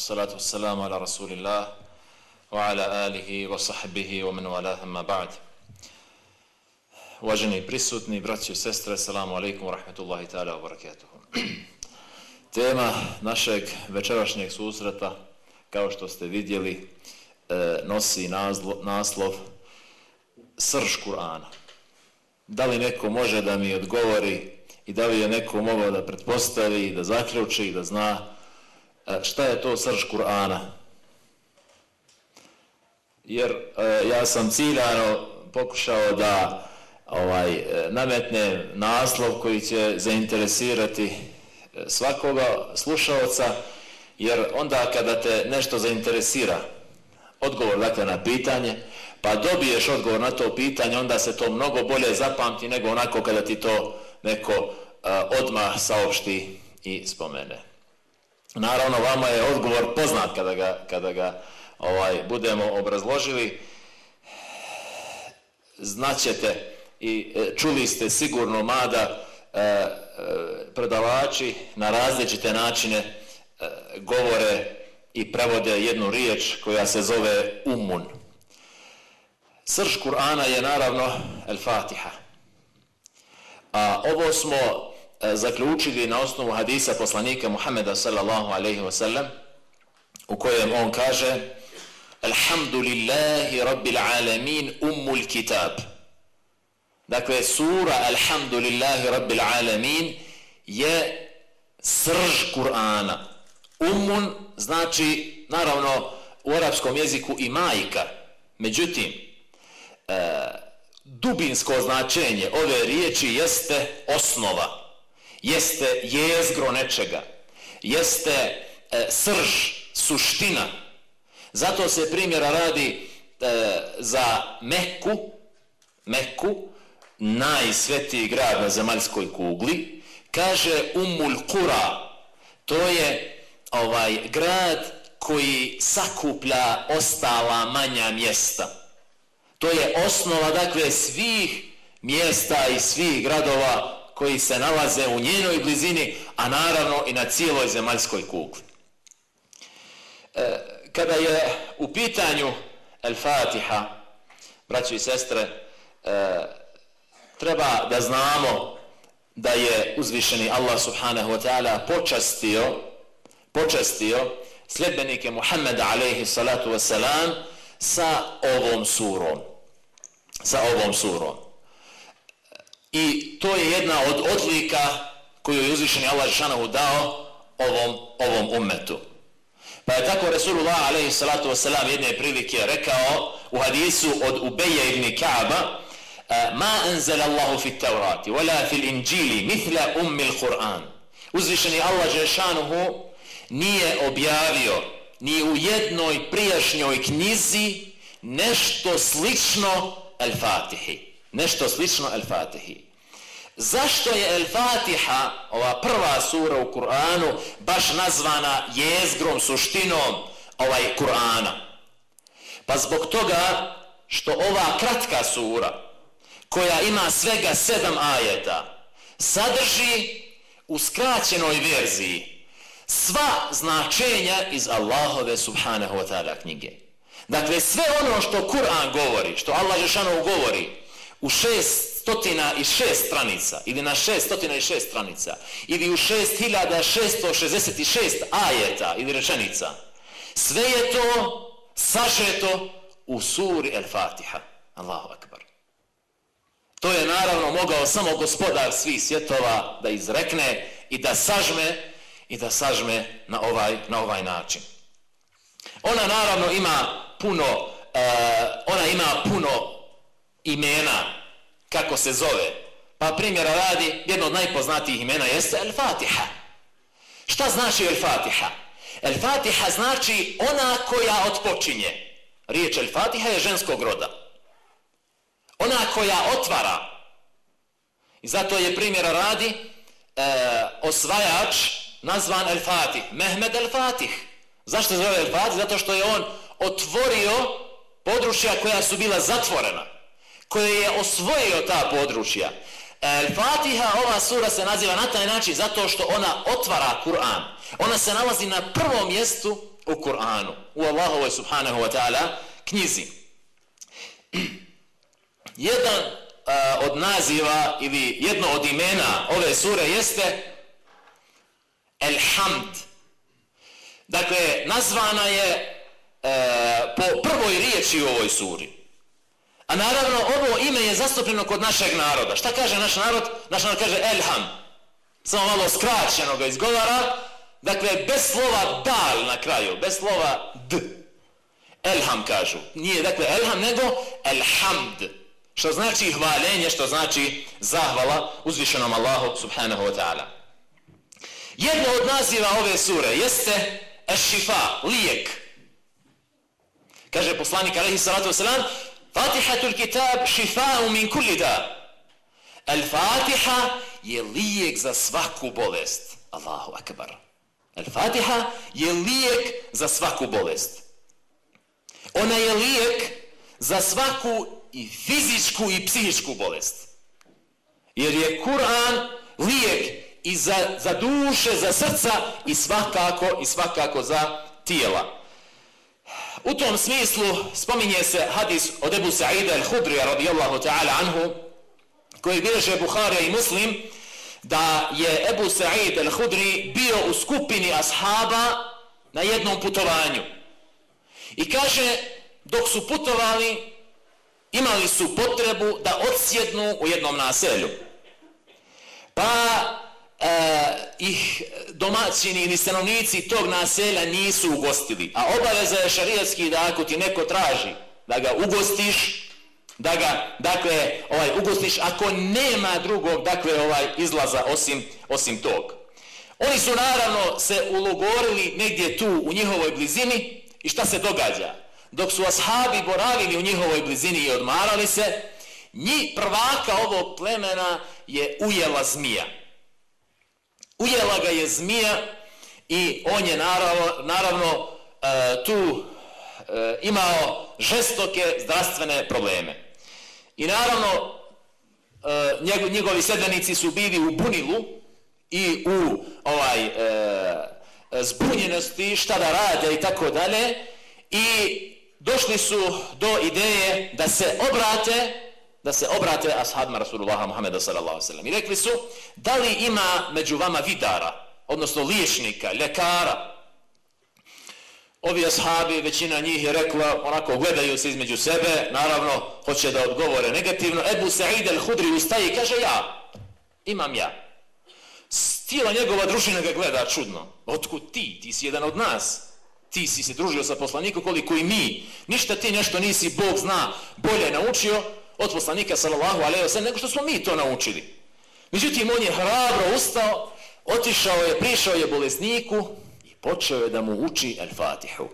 والصلاة والسلام على رسول الله وعلى آله وصحبه ومن والاه ما بعد Uvaženi prisutni, braći i sestre, salamu alaikum wa rahmetullahi ta'ala wa barakatuhu. Tema našeg večerašnjeg susreta, kao što ste vidjeli, e, nosi naslov Srž Kur'ana. Da li neko može da mi odgovori i da li je neko mogao da pretpostavi, da zaključi, da zna e, E, šta je to srž Kur'ana. Jer e, ja sam ciljano pokušao da ovaj e, nametne naslov koji će zainteresirati svakoga slušalca, jer onda kada te nešto zainteresira, odgovor dakle na pitanje, pa dobiješ odgovor na to pitanje, onda se to mnogo bolje zapamti nego onako kada ti to neko uh, odmah saopšti i spomene. Naravno, vama je odgovor poznat kada ga, kada ga ovaj budemo obrazložili. Znaćete i e, čuli ste sigurno mada e, e, predavači na različite načine e, govore i prevode jednu riječ koja se zove umun. Srž Kur'ana je naravno el-Fatiha. A ovo smo E, zaključili na osnovu hadisa poslanika Muhammeda sallallahu alaihi wa sallam u kojem on kaže Alhamdulillahi rabbil alamin ummul kitab. Dakle, sura Alhamdulillahi rabbil alamin je srž Kur'ana. Umun znači, naravno, u arapskom jeziku i majka. Međutim, e, dubinsko značenje ove riječi jeste osnova, jeste jezgro nečega, jeste e, srž, suština. Zato se primjera radi e, za Meku, Meku, najsvetiji grad na zemaljskoj kugli, kaže Umul Kura, to je ovaj grad koji sakuplja ostala manja mjesta. To je osnova, dakle, svih mjesta i svih gradova koji se nalaze u njenoj blizini, a naravno i na cijeloj zemaljskoj kugli. E, kada je u pitanju El-Fatiha, braći i sestre, e, treba da znamo da je uzvišeni Allah subhanahu wa ta'ala počastio, počastio sljedbenike Muhammeda alaihi salatu wasalam sa ovom surom sa ovom surom. I to je jedna od odlika koju je uzvišeni Allah Žešanahu dao ovom, ovom ummetu. Pa je tako Resulullah alaihi salatu wasalam jedne prilike rekao u hadisu od Ubeja ibn Kaaba e, ma anzal Allahu fi taurati wala fi Injili mithla ummi l-Quran. Uzvišeni Allah Žešanovu nije objavio ni u jednoj prijašnjoj knjizi nešto slično Al-Fatihi. Nešto slično El-Fatihi. Zašto je El-Fatiha, ova prva sura u Kur'anu, baš nazvana jezgrom, suštinom ovaj Kur'ana? Pa zbog toga što ova kratka sura, koja ima svega sedam ajeta, sadrži u skraćenoj verziji sva značenja iz Allahove subhanahu wa ta'ala knjige. Dakle, sve ono što Kur'an govori, što Allah Žešanovu govori u šest stotina i šest stranica, ili na šest stotina i šest stranica, ili u šest hiljada šesto šestdeset i šest ajeta ili rečenica, sve je to sažeto u suri El-Fatiha. Allahu akbar. To je naravno mogao samo gospodar svih svjetova da izrekne i da sažme i da sažme na ovaj, na ovaj način. Ona naravno ima puno, uh, ona ima puno imena, kako se zove. Pa primjera radi, jedno od najpoznatijih imena jeste El-Fatiha. Šta znači El-Fatiha? El-Fatiha znači ona koja otpočinje. Riječ El-Fatiha je ženskog roda. Ona koja otvara. I zato je primjera radi e, osvajač nazvan El-Fatih. Mehmed El-Fatih. Zašto zove El-Fatih? Zato što je on otvorio područja koja su bila zatvorena, koje je osvojio ta područja. El-Fatiha, ova sura se naziva na taj način zato što ona otvara Kur'an. Ona se nalazi na prvom mjestu u Kur'anu, u Allahovoj subhanahu wa ta'ala knjizi. Jedan uh, od naziva ili jedno od imena ove sure jeste Elhamd. Dakle, nazvana je uh, po prvoj riječi u ovoj suri. A naravno, ovo ime je zastupljeno kod našeg naroda. Šta kaže naš narod? Naš narod kaže Elham. Samo malo skraćeno ga izgovara. Dakle, bez slova dal na kraju, bez slova d. Elham kažu. Nije, dakle, elham, nego elhamd. Što znači hvaljenje, što znači zahvala uzvišenom Allahu subhanahu wa ta'ala. Jedno od naziva ove sure jeste ešifa, lijek. Kaže poslanik alaihi salatu wasalam, Fatihatul kitab šifa'u min kulli da. Al Fatiha je lijek za svaku bolest. Allahu akbar. Al Fatiha je lijek za svaku bolest. Ona je lijek za svaku i fizičku i psihičku bolest. Jer je Kur'an lijek i za, za duše, za srca i svakako i svakako za tijela. U tom smislu spominje se hadis od Ebu Sa'ida al-Hudrija radijallahu ta'ala anhu koji bileže Buharija i Muslim da je Ebu Sa'id al-Hudri bio u skupini ashaba na jednom putovanju. I kaže, dok su putovali, imali su potrebu da odsjednu u jednom naselju. Pa e, ih domaćini ili stanovnici tog naselja nisu ugostili. A obaveza je šarijatski da ako ti neko traži da ga ugostiš, da ga, dakle, ovaj, ugostiš ako nema drugog, dakle, ovaj, izlaza osim, osim tog. Oni su naravno se ulogorili negdje tu u njihovoj blizini i šta se događa? Dok su ashabi boravili u njihovoj blizini i odmarali se, njih prvaka ovog plemena je ujela zmija ujela ga je zmija i on je naravno, naravno e, tu e, imao žestoke zdravstvene probleme. I naravno e, njegovi sedmenici su bili u bunilu i u ovaj e, zbunjenosti šta da rade i tako dalje i došli su do ideje da se obrate da se obrate ashabima Rasulullaha Muhammeda sallallahu alaihi sallam. I rekli su, da li ima među vama vidara, odnosno liječnika, ljekara? Ovi ashabi, većina njih je rekla, onako gledaju se između sebe, naravno, hoće da odgovore negativno. Ebu Sa'id al-Hudri ustaje i kaže, ja, imam ja. Stila njegova družina ga gleda čudno. Otkud ti? Ti si jedan od nas. Ti si se družio sa poslanikom koliko i mi. Ništa ti nešto nisi, Bog zna, bolje naučio od poslanika sallallahu alejhi ve sellem nego što smo mi to naučili. Međutim on je hrabro ustao, otišao je, prišao je bolesniku i počeo je da mu uči al-Fatihu.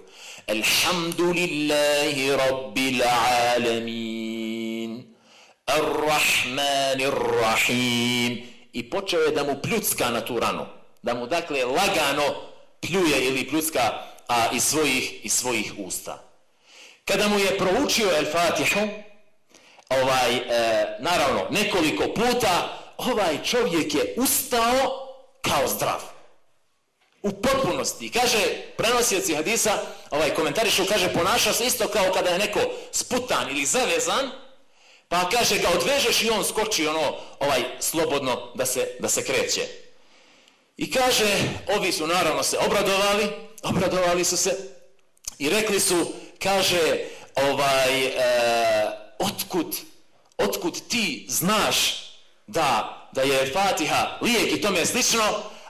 Alhamdulillahi rabbil alamin. Ar-Rahmanir Rahim. I počeo je da mu pljucka na tu ranu. Da mu dakle lagano pljuje ili pljucka a, iz, svojih, iz svojih usta. Kada mu je proučio El Fatihu, ovaj, e, naravno, nekoliko puta, ovaj čovjek je ustao kao zdrav. U potpunosti. Kaže, prenosioci hadisa, ovaj komentarišu, kaže, ponaša se isto kao kada je neko sputan ili zavezan, pa kaže, ga odvežeš i on skoči ono, ovaj, slobodno da se, da se kreće. I kaže, ovi su naravno se obradovali, obradovali su se i rekli su, kaže, ovaj, e, otkud, otkud ti znaš da, da je Fatiha lijek i tome slično,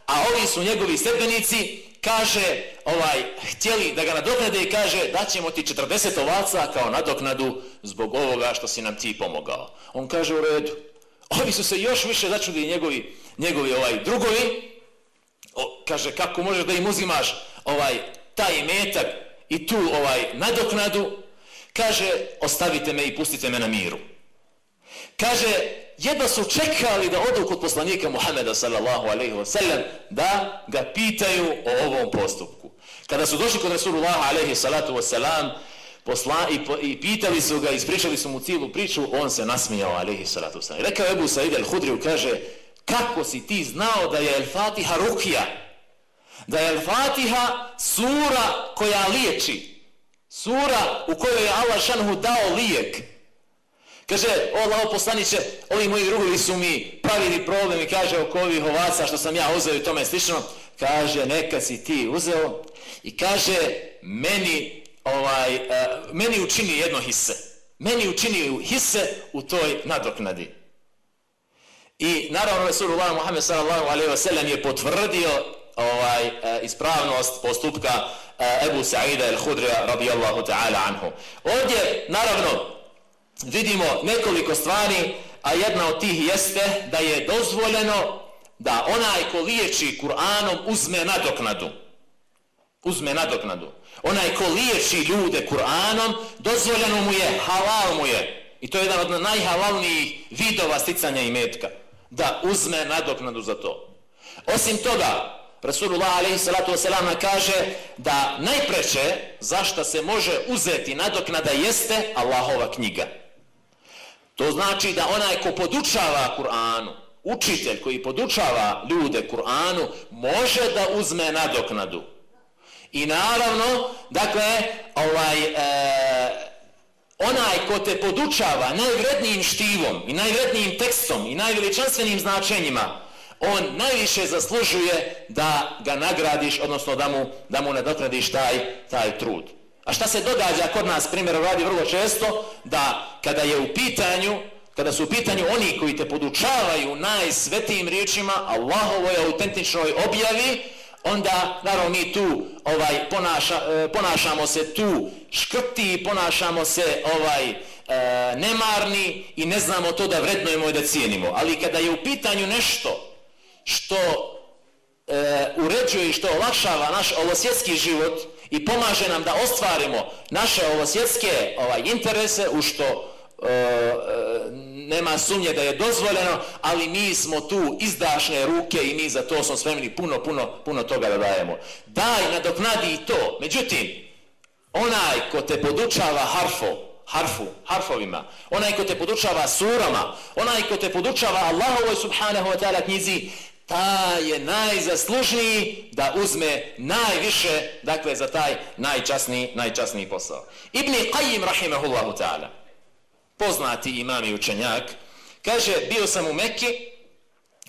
a ovi su njegovi sredbenici, kaže, ovaj, htjeli da ga nadoknade i kaže, da ćemo ti 40 ovaca kao nadoknadu zbog ovoga što si nam ti pomogao. On kaže u redu. Ovi su se još više začudili njegovi, njegovi ovaj drugovi. O, kaže, kako možeš da im uzimaš ovaj, taj metak i tu ovaj nadoknadu, kaže, ostavite me i pustite me na miru. Kaže, jedno su čekali da odu kod poslanika Muhameda sallallahu alaihi wa sallam da ga pitaju o ovom postupku. Kada su došli kod Rasulullah alaihi salatu wa sallam, posla, i, i pitali su ga, ispričali su mu cijelu priču, on se nasmijao, alaihi salatu wasalam. Rekao Ebu Said al-Hudriju, kaže, kako si ti znao da je El-Fatiha rukija? Da je El-Fatiha sura koja liječi. Sura u kojoj je Allah šanhu dao lijek. Kaže, o Allah poslaniće, ovi moji drugovi su mi pravili problem i kaže oko ovih ovaca što sam ja uzeo i tome slično. Kaže, neka si ti uzeo i kaže, meni, ovaj, uh, meni učini jedno hisse. Meni učini hisse u toj nadoknadi. I naravno Resulullah Muhammed sallallahu alejhi ve sellem je potvrdio ovaj e, ispravnost postupka e, Ebu Sa'ida al-Hudrija radijallahu ta'ala anhu. Ovdje naravno vidimo nekoliko stvari, a jedna od tih jeste da je dozvoljeno da onaj ko liječi Kur'anom uzme nadoknadu. Uzme nadoknadu. Onaj ko liječi ljude Kur'anom, dozvoljeno mu je, halal mu je. I to je jedan od najhalalnijih vidova sticanja i metka. Da uzme nadoknadu za to. Osim toga, Rasulullah alaihi salatu wasalam kaže da najpreče zašto se može uzeti nadoknada jeste Allahova knjiga. To znači da onaj ko podučava Kur'anu, učitelj koji podučava ljude Kur'anu, može da uzme nadoknadu. I naravno, dakle, ovaj, e, onaj ko te podučava najvrednijim štivom i najvrednijim tekstom i najveličanstvenim značenjima, on najviše zaslužuje da ga nagradiš, odnosno da mu, da mu nadoknadiš taj, taj trud. A šta se događa kod nas, primjer, radi vrlo često, da kada je u pitanju, kada su u pitanju oni koji te podučavaju najsvetijim riječima, Allahovoj autentičnoj objavi, onda, naravno, mi tu ovaj ponaša, e, ponašamo se tu škrti, ponašamo se ovaj e, nemarni i ne znamo to da vrednujemo i da cijenimo. Ali kada je u pitanju nešto što e, uređuje i što olakšava naš ovosvjetski život, i pomaže nam da ostvarimo naše ovosvjetske ovaj, interese u što e, e, nema sumnje da je dozvoljeno, ali mi smo tu izdašne ruke i mi za to smo spremni puno, puno, puno toga da dajemo. Daj, nadoknadi i to. Međutim, onaj ko te podučava harfo, harfu, harfovima, onaj ko te podučava surama, onaj ko te podučava Allahovoj subhanahu wa ta'ala knjizi, ta je najzaslužniji da uzme najviše, dakle, za taj najčasniji, najčasniji posao. Ibn Qayyim, rahimahullahu ta'ala, poznati imam i učenjak, kaže, bio sam u Mekki,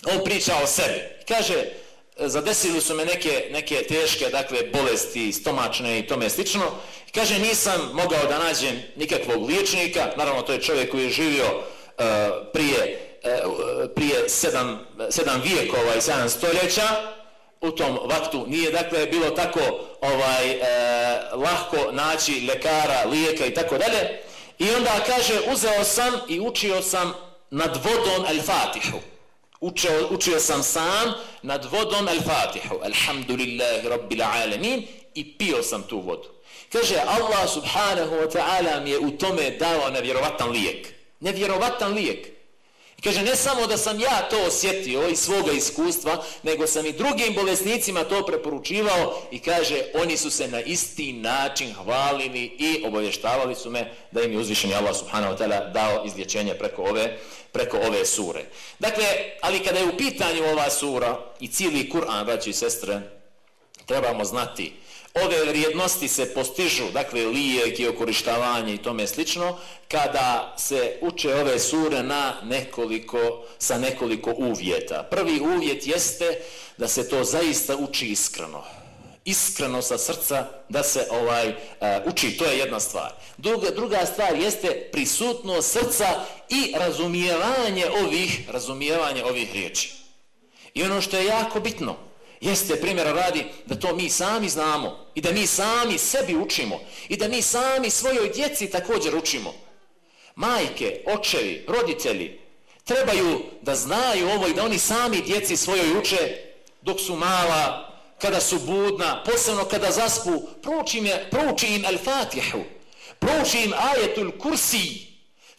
on priča o sebi. Kaže, e, zadesili su me neke, neke teške, dakle, bolesti, stomačne i tome slično. Kaže, nisam mogao da nađem nikakvog liječnika, naravno, to je čovjek koji je živio uh, prije E, prije sedam, sedam vijekova i sedam stoljeća u tom vaktu nije dakle bilo tako ovaj e, lahko naći lekara, lijeka i tako dalje. I onda kaže uzeo sam i učio sam nad vodom al-Fatihu učio, učio sam sam nad vodom al-Fatihu alhamdulillahi rabbil alamin i pio sam tu vodu. Kaže Allah subhanahu wa ta'ala mi je u tome dao nevjerovatan lijek. Nevjerovatan lijek. I kaže, ne samo da sam ja to osjetio iz svoga iskustva, nego sam i drugim bolesnicima to preporučivao i kaže, oni su se na isti način hvalili i obavještavali su me da im je uzvišen Allah subhanahu wa ta'ala dao izlječenje preko ove, preko ove sure. Dakle, ali kada je u pitanju ova sura i cijeli Kur'an, braći i sestre, trebamo znati ove vrijednosti se postižu, dakle lijek i okorištavanje i tome slično, kada se uče ove sure na nekoliko, sa nekoliko uvjeta. Prvi uvjet jeste da se to zaista uči iskreno. Iskreno sa srca da se ovaj uh, uči, to je jedna stvar. Druga, druga stvar jeste prisutno srca i razumijevanje ovih, razumijevanje ovih riječi. I ono što je jako bitno, jeste primjera radi da to mi sami znamo i da mi sami sebi učimo i da mi sami svojoj djeci također učimo. Majke, očevi, roditelji trebaju da znaju ovo i da oni sami djeci svojoj uče dok su mala, kada su budna, posebno kada zaspu, prouči im, prouči im al-Fatihu, prouči im ajetul kursi.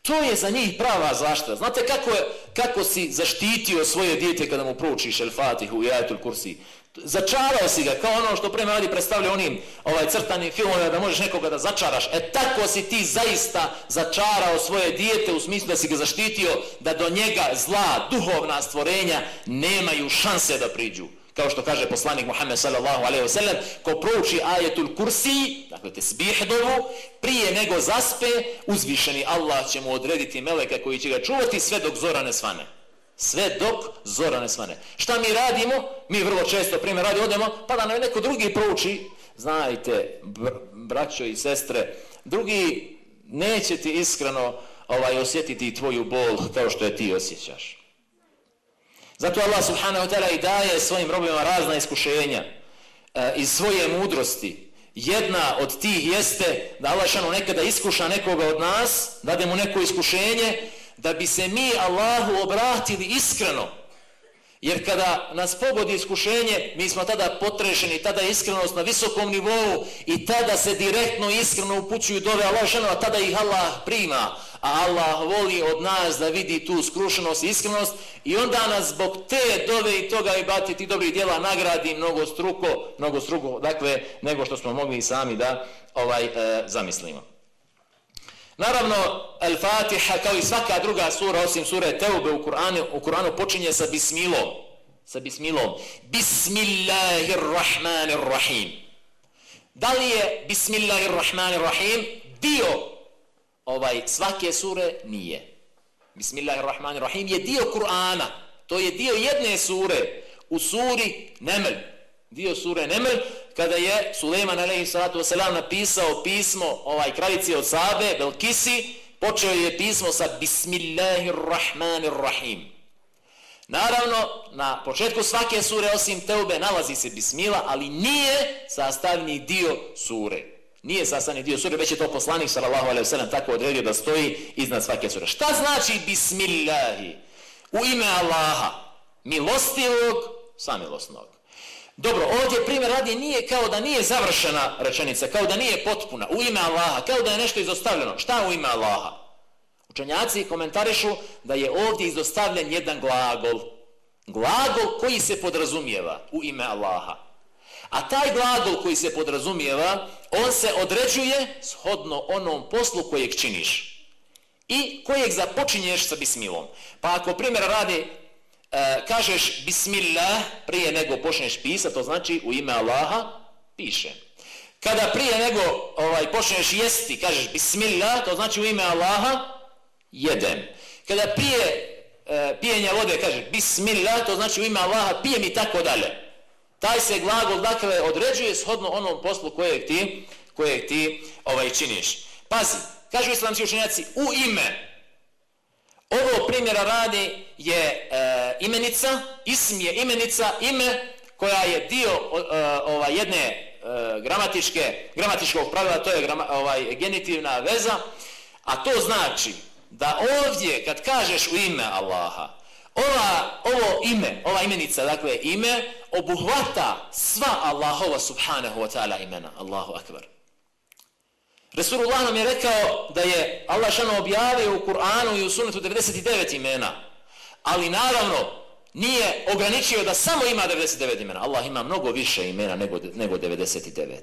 To je za njih prava zaštita. Znate kako, je, kako si zaštitio svoje dijete kada mu proučiš El Fatihu i Ajatul Kursi? Začarao si ga kao ono što prema radi predstavlja onim ovaj crtani filmove da možeš nekoga da začaraš. E tako si ti zaista začarao svoje dijete u smislu da si ga zaštitio da do njega zla, duhovna stvorenja nemaju šanse da priđu kao što kaže poslanik Muhammed sallallahu alejhi ve sellem ko prouči ajetul kursi dakle tesbih dovu prije nego zaspe uzvišeni Allah će mu odrediti meleka koji će ga čuvati sve dok zora ne svane. Sve dok zora ne svane. Šta mi radimo? Mi vrlo često primjer radi odemo pa da nam neko drugi prouči. Znajte br braćo i sestre drugi neće ti iskreno ovaj osjetiti tvoju bol kao što je ti osjećaš. Zato Allah subhanahu wa ta'ala i daje svojim robima razna iskušenja e, iz svoje mudrosti. Jedna od tih jeste da Allah šanu nekada iskuša nekoga od nas, dade mu neko iskušenje, da bi se mi Allahu obratili iskreno. Jer kada nas pogodi iskušenje, mi smo tada potrešeni, tada je iskrenost na visokom nivou i tada se direktno iskreno upućuju dove Allah ženova, a tada ih Allah prima a Allah voli od nas da vidi tu skrušenost i iskrenost i onda nas zbog te dove i toga i bati ti dobrih djela nagradi mnogo struko, mnogo struko, dakle, nego što smo mogli sami da ovaj e, zamislimo. Naravno, Al-Fatiha, kao i svaka druga sura, osim sure Teube u Kur'anu, u Kur'anu počinje sa bismilom. Sa bismilom. Bismillahirrahmanirrahim. Da li je Bismillahirrahmanirrahim dio ovaj svake sure nije. Bismillahirrahmanirrahim je dio Kur'ana. To je dio jedne sure u suri Neml. Dio sure Nemr, kada je Suleiman alejhi salatu vesselam napisao pismo ovaj kraljici od Sabe Belkisi, počeo je pismo sa Bismillahirrahmanirrahim. Naravno, na početku svake sure osim Teube nalazi se Bismila, ali nije sastavni dio sure. Nije sastavni dio sure, već je to poslanik sallallahu alejhi ve sellem tako odredio da stoji iznad svake sure. Šta znači bismillahi? U ime Allaha, milostivog, samilosnog. Dobro, ovdje primjer radi nije kao da nije završena rečenica, kao da nije potpuna. U ime Allaha, kao da je nešto izostavljeno. Šta u ime Allaha? Učenjaci komentarišu da je ovdje izostavljen jedan glagol. Glagol koji se podrazumijeva u ime Allaha. A taj glagol koji se podrazumijeva, on se određuje shodno onom poslu kojeg činiš i kojeg započinješ sa bismilom. Pa ako primjer radi, e, kažeš bismillah prije nego počneš pisati, to znači u ime Allaha piše. Kada prije nego ovaj počneš jesti, kažeš bismillah, to znači u ime Allaha jedem. Kada prije e, pijenja vode kažeš bismillah, to znači u ime Allaha pijem i tako dalje taj se glagol dakle određuje shodno onom poslu kojeg ti, kojeg ti ovaj činiš. Pazi, kažu islamski učenjaci, u ime, ovo primjera radi je e, imenica, ism je imenica, ime koja je dio e, ovaj, jedne e, gramatičke, gramatičkog pravila, to je grama, ovaj, genitivna veza, a to znači da ovdje kad kažeš u ime Allaha, ova, ovo ime, ova imenica, dakle ime, obuhvata sva Allahova subhanahu wa ta'ala imena. Allahu akbar. Resulullah nam je rekao da je Allah šano objavio u Kur'anu i u sunetu 99 imena. Ali naravno nije ograničio da samo ima 99 imena. Allah ima mnogo više imena nego, nego 99.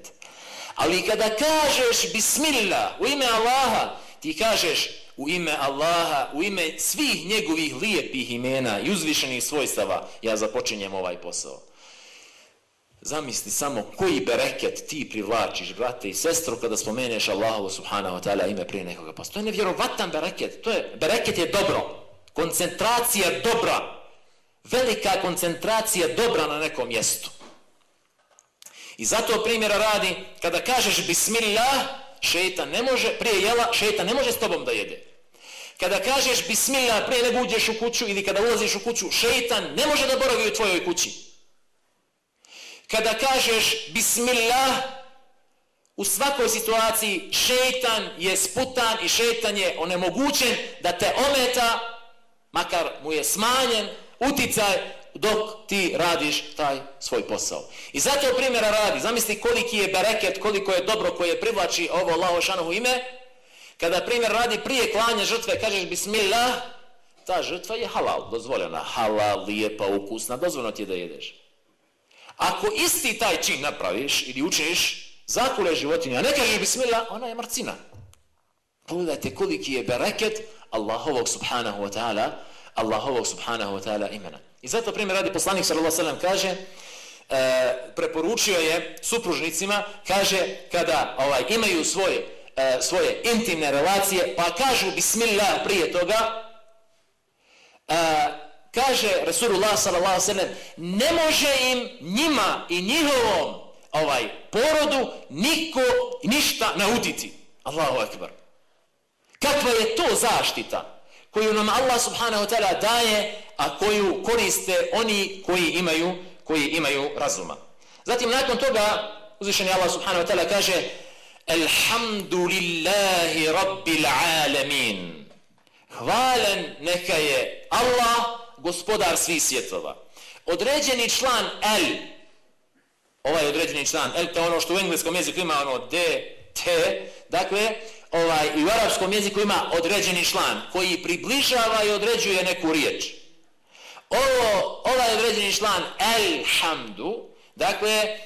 Ali kada kažeš bismillah u ime Allaha, ti kažeš u ime Allaha, u ime svih njegovih lijepih imena i uzvišenih svojstava, ja započinjem ovaj posao. Zamisli samo koji bereket ti privlačiš, brate i sestru, kada spomeneš Allahu subhanahu wa ta'ala ime prije nekoga. Pa to je nevjerovatan bereket. To je, bereket je dobro. Koncentracija dobra. Velika koncentracija dobra na nekom mjestu. I zato primjera radi, kada kažeš bismillah, šeitan ne može, prije jela, šeitan ne može s tobom da jede. Kada kažeš bismillah prije nego uđeš u kuću ili kada ulaziš u kuću, šeitan ne može da boravi u tvojoj kući. Kada kažeš bismillah, u svakoj situaciji šeitan je sputan i šeitan je onemogućen da te ometa, makar mu je smanjen uticaj dok ti radiš taj svoj posao. I zato primjera radi, zamisli koliki je bereket, koliko je dobro koje privlači ovo Allaho šanohu ime, Kada primjer radi prije klanja žrtve, kažeš bismillah, ta žrtva je halal, dozvoljena. Halal, lijepa, ukusna, dozvoljeno ti je da jedeš. Ako isti taj čin napraviš ili učiniš, zakule životinja, ne kažeš bismillah, ona je marcina. Pogledajte koliki je bereket Allahovog subhanahu wa ta'ala, Allahovog subhanahu wa ta'ala imena. I zato primjer radi poslanik sallallahu sallam kaže, e, preporučio je supružnicima, kaže, kada ovaj imaju svoje, e, svoje intimne relacije, pa kažu bismillah prije toga, e, kaže Resulullah sallallahu sallam, ne može im njima i njihovom ovaj porodu niko ništa nauditi. Allahu akbar. Kakva je to zaštita? koju nam Allah subhanahu wa ta'ala daje, a koju koriste oni koji imaju, koji imaju razuma. Zatim nakon toga uzvišeni Allah subhanahu wa ta'ala kaže Alhamdulillahi Rabbil Alamin. Hvalen neka je Allah, gospodar svih svjetova. Određeni član L, ovaj određeni član L, to ono što u engleskom jeziku ima ono D, T, dakle, ovaj, i u arapskom jeziku ima određeni član koji približava i određuje neku riječ. Ovo, ovaj određeni član elhamdu, dakle, e,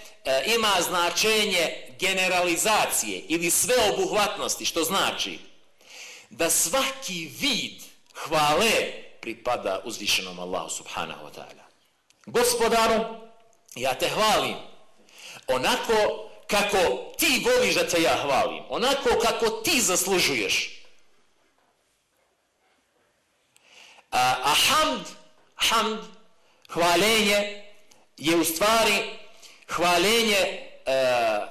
ima značenje generalizacije ili sveobuhvatnosti, što znači da svaki vid hvale pripada uzvišenom Allahu subhanahu wa ta'ala. Gospodaru, ja te hvalim onako kako ti voliš da te ja hvalim, onako kako ti zaslužuješ. A, a hamd, hamd, hvalenje je u stvari hvalenje uh, e,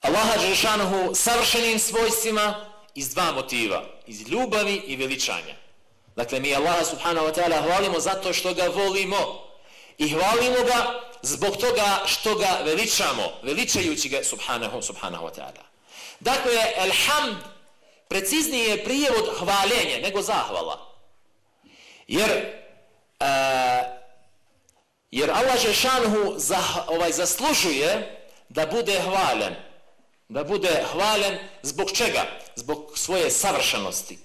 Allaha Đešanuhu savršenim svojstvima iz dva motiva, iz ljubavi i veličanja. Dakle, mi Allaha subhanahu wa ta'ala hvalimo zato što ga volimo i hvalimo ga zbog toga što ga veličamo, veličajući ga subhanahu, subhanahu wa ta'ala. Dakle, elhamd, preciznije je prijevod hvaljenje nego zahvala. Jer, e, jer Allah Žešanhu za, ovaj, zaslužuje da bude hvalen. Da bude hvalen zbog čega? Zbog svoje savršenosti.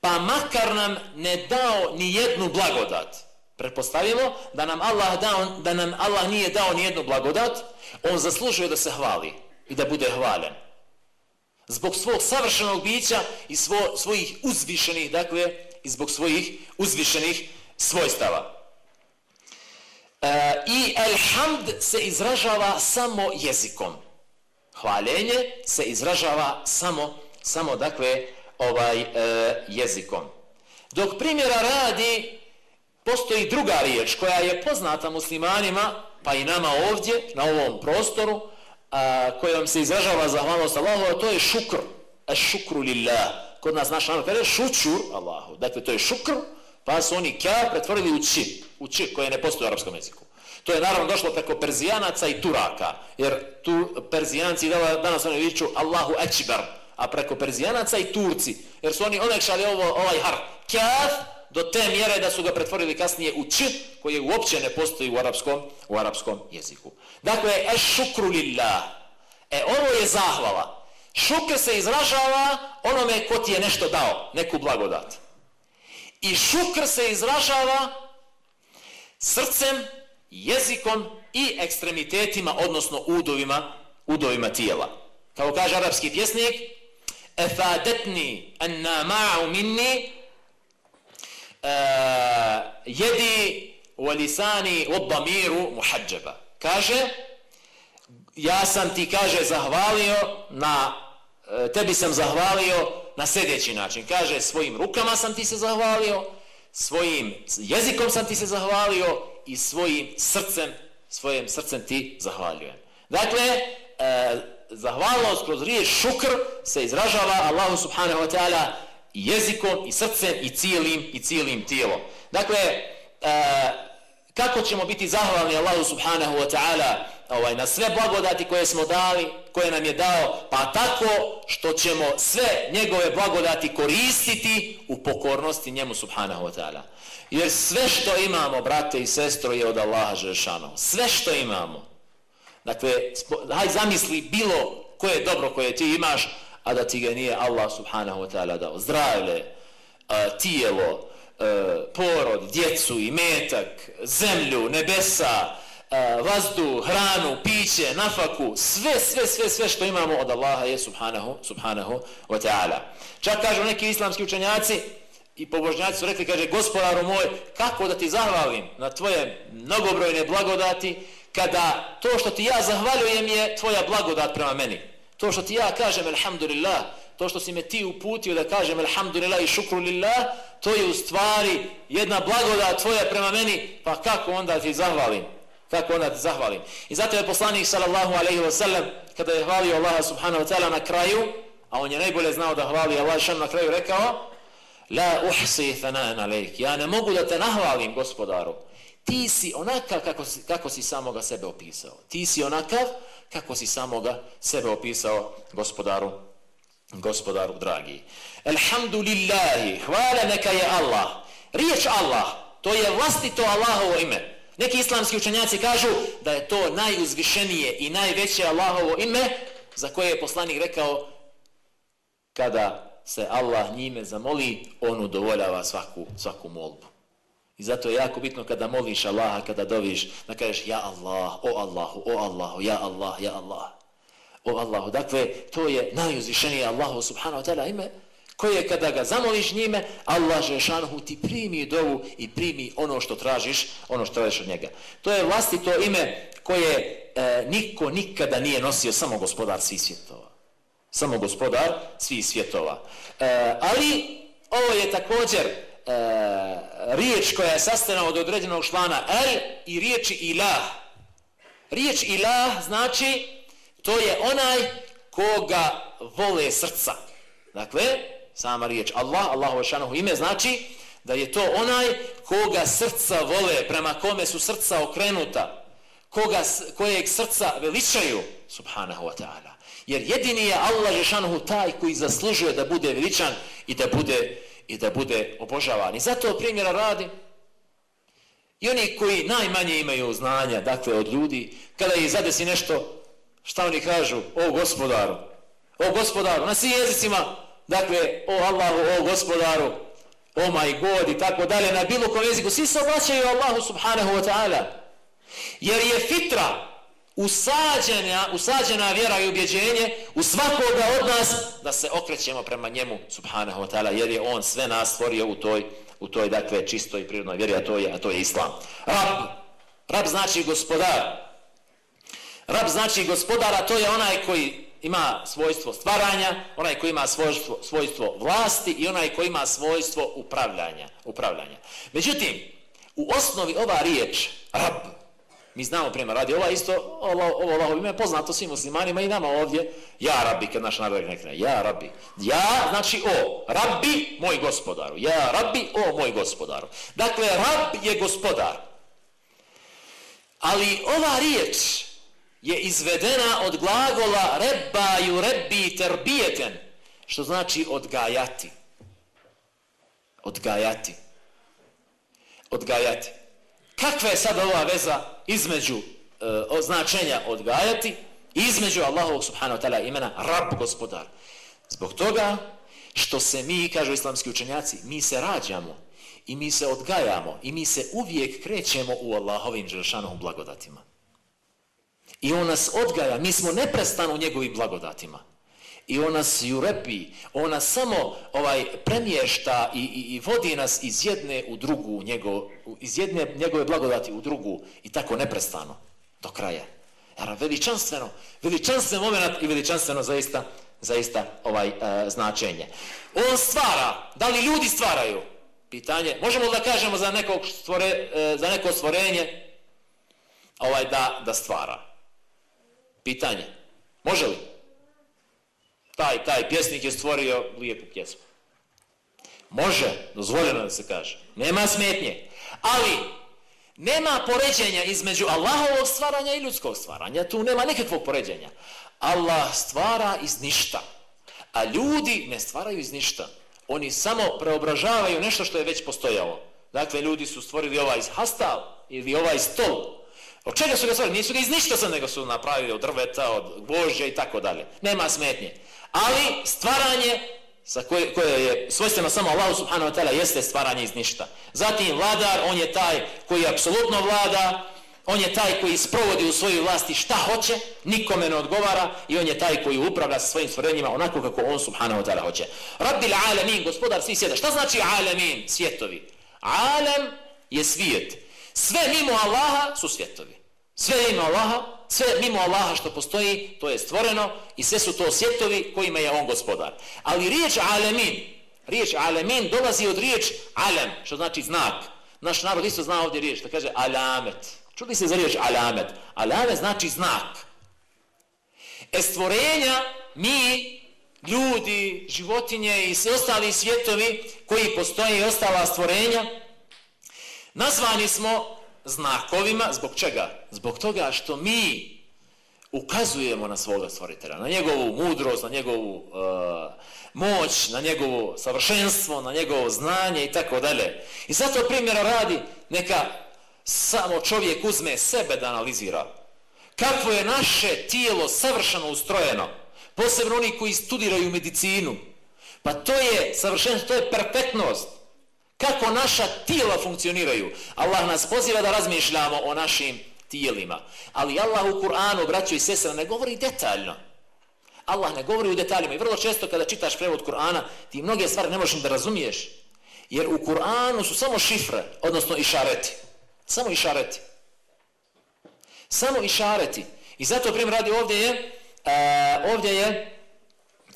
Pa makar nam ne dao ni jednu blagodat. Pretpostavimo da nam Allah dao, da nam Allah nije dao ni jednu blagodat, on zaslužuje da se hvali i da bude hvaljen. Zbog svog savršenog bića i svo, svojih uzvišenih, dakle, i zbog svojih uzvišenih svojstava. E, I elhamd se izražava samo jezikom. Hvaljenje se izražava samo, samo dakle, ovaj e, jezikom. Dok primjera radi postoji druga riječ koja je poznata muslimanima, pa i nama ovdje, na ovom prostoru, a, kojom se izražava zahvalnost Allahu, a to je šukr. A šukru lillah. Kod nas naš narod kaže šučur Allahu. Dakle, to je šukr, pa su oni kja pretvorili u čin, U čin koje ne postoji u arapskom jeziku. To je naravno došlo preko Perzijanaca i Turaka. Jer tu Perzijanci danas oni viču Allahu ekber. A preko Perzijanaca i Turci. Jer su oni onekšali ovo, ovaj har. Kjaf, do te mjere da su ga pretvorili kasnije u č, koje uopće ne postoji u arapskom, u arapskom jeziku. Dakle, e šukru lillah. E, ovo je zahvala. Šukr se izražava onome ko ti je nešto dao, neku blagodat. I šukr se izražava srcem, jezikom i ekstremitetima, odnosno udovima, udovima tijela. Kao kaže arapski pjesnik, efadetni anna ma'u minni Eh, jedi u lisani u damiru muhađeba. Kaže, ja sam ti, kaže, zahvalio na, eh, tebi sam zahvalio na sljedeći način. Kaže, svojim rukama sam ti se zahvalio, svojim jezikom sam ti se zahvalio i svojim srcem, svojim srcem ti zahvaljujem. Dakle, e, zahvalnost kroz riječ šukr se izražava Allahu subhanahu wa ta'ala i jezikom i srcem i cijelim i cijelim tijelom. Dakle, e, kako ćemo biti zahvalni Allahu subhanahu wa ta'ala ovaj, na sve blagodati koje smo dali, koje nam je dao, pa tako što ćemo sve njegove blagodati koristiti u pokornosti njemu subhanahu wa ta'ala. Jer sve što imamo, brate i sestro, je od Allaha Žešano. Sve što imamo. Dakle, haj zamisli bilo koje dobro koje ti imaš, a da ti ga nije Allah subhanahu wa ta'ala dao. Zdravlje, e, tijelo, e, porod, djecu i metak, zemlju, nebesa, e, vazdu, hranu, piće, nafaku, sve, sve, sve, sve što imamo od Allaha je subhanahu, subhanahu wa ta'ala. Čak kažu neki islamski učenjaci i pobožnjaci su rekli, kaže, gospodaru moj, kako da ti zahvalim na tvoje mnogobrojne blagodati, kada to što ti ja zahvaljujem je tvoja blagodat prema meni. To što ti ja kažem, alhamdulillah, to što si me ti uputio da kažem alhamdulillah i šukru lillah, to je u stvari jedna blagodat tvoja prema meni, pa kako onda ti zahvalim? Kako onda ti zahvalim? I zato je poslanik sallallahu alaihi wa sallam, kada je hvalio Allaha subhanahu wa ta'ala na kraju, a on je najbolje znao da hvali Allah šan na kraju rekao, La uhsi thanan alejk. ja ne mogu da te nahvalim gospodaru, ti si onakav kako si, kako si samoga sebe opisao. Ti si onakav kako si samoga sebe opisao gospodaru, gospodaru dragi. Elhamdulillahi, hvala neka je Allah. Riječ Allah, to je vlastito Allahovo ime. Neki islamski učenjaci kažu da je to najuzvišenije i najveće Allahovo ime za koje je poslanik rekao kada se Allah njime zamoli, on udovoljava svaku, svaku molbu. I zato je jako bitno kada moliš Allaha, kada doviš, da kažeš Ja Allah, o Allahu, o Allahu, ja Allah, ja Allah. O Allahu. Dakle, to je najuzvišenije Allahu subhanahu wa ta'ala ime, koje kada ga zamoliš njime, Allah Žešanhu ti primi dovu i primi ono što tražiš, ono što tražiš od njega. To je vlastito ime koje e, niko nikada nije nosio samo gospodar svih svjetova. Samo gospodar svih svjetova. E, ali ovo je također e, riječ koja je sastavljena od određenog šlana el i riječi ilah. Riječ ilah znači to je onaj koga vole srca. Dakle, sama riječ Allah, Allahu vašanohu ime znači da je to onaj koga srca vole, prema kome su srca okrenuta, koga, kojeg srca veličaju, subhanahu wa ta'ala. Jer jedini je Allah Žešanohu taj koji zaslužuje da bude veličan i da bude i da bude obožavan. I zato primjera radi i oni koji najmanje imaju znanja, dakle od ljudi, kada ih zadesi nešto, šta oni kažu? O gospodaru, o gospodaru, na svim jezicima, dakle, o Allahu, o gospodaru, o my God i tako dalje, na bilo kom jeziku, svi se obraćaju Allahu subhanahu wa ta'ala. Jer je fitra, usađena, usađena vjera i ubjeđenje u svakoga od nas da se okrećemo prema njemu subhanahu wa ta'ala jer je on sve nas stvorio u toj, u toj dakle čistoj i prirodnoj vjeri a to je, a to je islam. Rab, rab znači gospodar. Rab znači gospodara to je onaj koji ima svojstvo stvaranja onaj koji ima svojstvo, svojstvo vlasti i onaj koji ima svojstvo upravljanja upravljanja. Međutim u osnovi ova riječ rab Mi znamo prema radi, ova isto, ovo, ovo Allahovo ime je poznato svim muslimanima i nama ovdje, ja rabbi, kad naš narod nekne, ja rabbi. Ja, znači o, rabbi, moj gospodaru. Ja rabbi, o, moj gospodaru. Dakle, rab je gospodar. Ali ova riječ je izvedena od glagola rebaju, rebi terbijeten, što znači odgajati. Odgajati. Odgajati. Kakva je sad ova veza između eh, e, značenja odgajati i između Allahovog subhanahu wa ta'ala imena Rab gospodar? Zbog toga što se mi, kažu islamski učenjaci, mi se rađamo i mi se odgajamo i mi se uvijek krećemo u Allahovim želšanom blagodatima. I on nas odgaja, mi smo neprestano u njegovim blagodatima i on nas jurepi, ona samo ovaj premješta i, i, i vodi nas iz jedne u drugu, njego, iz jedne njegove blagodati u drugu i tako neprestano do kraja. Jer veličanstveno, veličanstven moment i veličanstveno zaista, zaista ovaj e, značenje. On stvara, da li ljudi stvaraju? Pitanje, možemo da kažemo za, nekog stvore, e, za neko stvorenje ovaj da, da stvara? Pitanje, može li? Taj, taj pjesnik je stvorio lijepu pjesmu. Može, dozvoljeno da se kaže. Nema smetnje. Ali, nema poređenja između Allahovog stvaranja i ljudskog stvaranja. Tu nema nikakvog poređenja. Allah stvara iz ništa. A ljudi ne stvaraju iz ništa. Oni samo preobražavaju nešto što je već postojalo. Dakle, ljudi su stvorili ovaj hastal ili ovaj stol. Od čega su ga stvorili? Nisu ga iz ništa sam, nego su napravili od drveta, od gvožđa i tako dalje. Nema smetnje. Ali stvaranje sa koje, koje je svojstveno samo Allah subhanahu wa ta'ala jeste stvaranje iz ništa. Zatim vladar, on je taj koji apsolutno vlada, on je taj koji sprovodi u svojoj vlasti šta hoće, nikome ne odgovara i on je taj koji upravlja sa svojim stvorenjima onako kako on subhanahu wa ta'ala hoće. Rabbil alamin, gospodar svih svijeta. Šta znači alamin? Svjetovi. Alam je svijet. Sve mimo Allaha su svjetovi. Sve mimo Allaha, sve mimo Allaha što postoji, to je stvoreno i sve su to svjetovi kojima je on gospodar. Ali riječ alemin, riječ alemin dolazi od riječ alam, što znači znak. Naš narod isto zna ovdje riječ, da kaže alamet. Čuli se za riječ alamet. Alamet znači znak. E stvorenja, mi, ljudi, životinje i sve ostali svjetovi koji postoje i ostala stvorenja, nazvani smo znakovima, zbog čega? Zbog toga što mi ukazujemo na svoga stvoritelja, na njegovu mudrost, na njegovu uh, moć, na njegovo savršenstvo, na njegovo znanje i tako dalje. I zato primjera radi neka samo čovjek uzme sebe da analizira. Kako je naše tijelo savršeno ustrojeno, posebno oni koji studiraju medicinu, pa to je savršenstvo, to je perfektnost kako naša tijela funkcioniraju. Allah nas poziva da razmišljamo o našim tijelima. Ali Allah u Kur'anu, braćo i sestra, ne govori detaljno. Allah ne govori u detaljima. I vrlo često kada čitaš prevod Kur'ana, ti mnoge stvari ne možeš da razumiješ. Jer u Kur'anu su samo šifre, odnosno išareti. Samo išareti. Samo išareti. I zato prim radi ovdje je, uh, ovdje je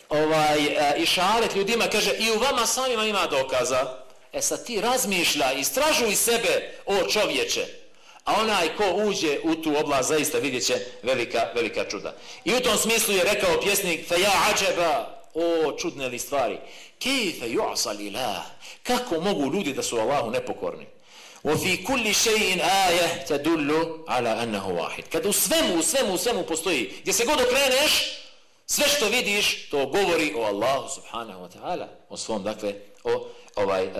ovaj, e, išaret ljudima, kaže, i u vama samima ima dokaza. E sad ti razmišlja, istražuj sebe, o čovječe. A onaj ko uđe u tu oblast, zaista vidjet će velika, velika čuda. I u tom smislu je rekao pjesnik, fe ja ađeba, o čudne li stvari, kejfe ju'asal ilah, kako mogu ljudi da su Allahu nepokorni? O fi kulli še'in aje te dullu ala annahu vahid. Kad u svemu, u svemu, u svemu postoji, gdje se god okreneš, sve što vidiš, to govori o Allahu subhanahu wa ta'ala, o svom, dakle, o ovaj uh,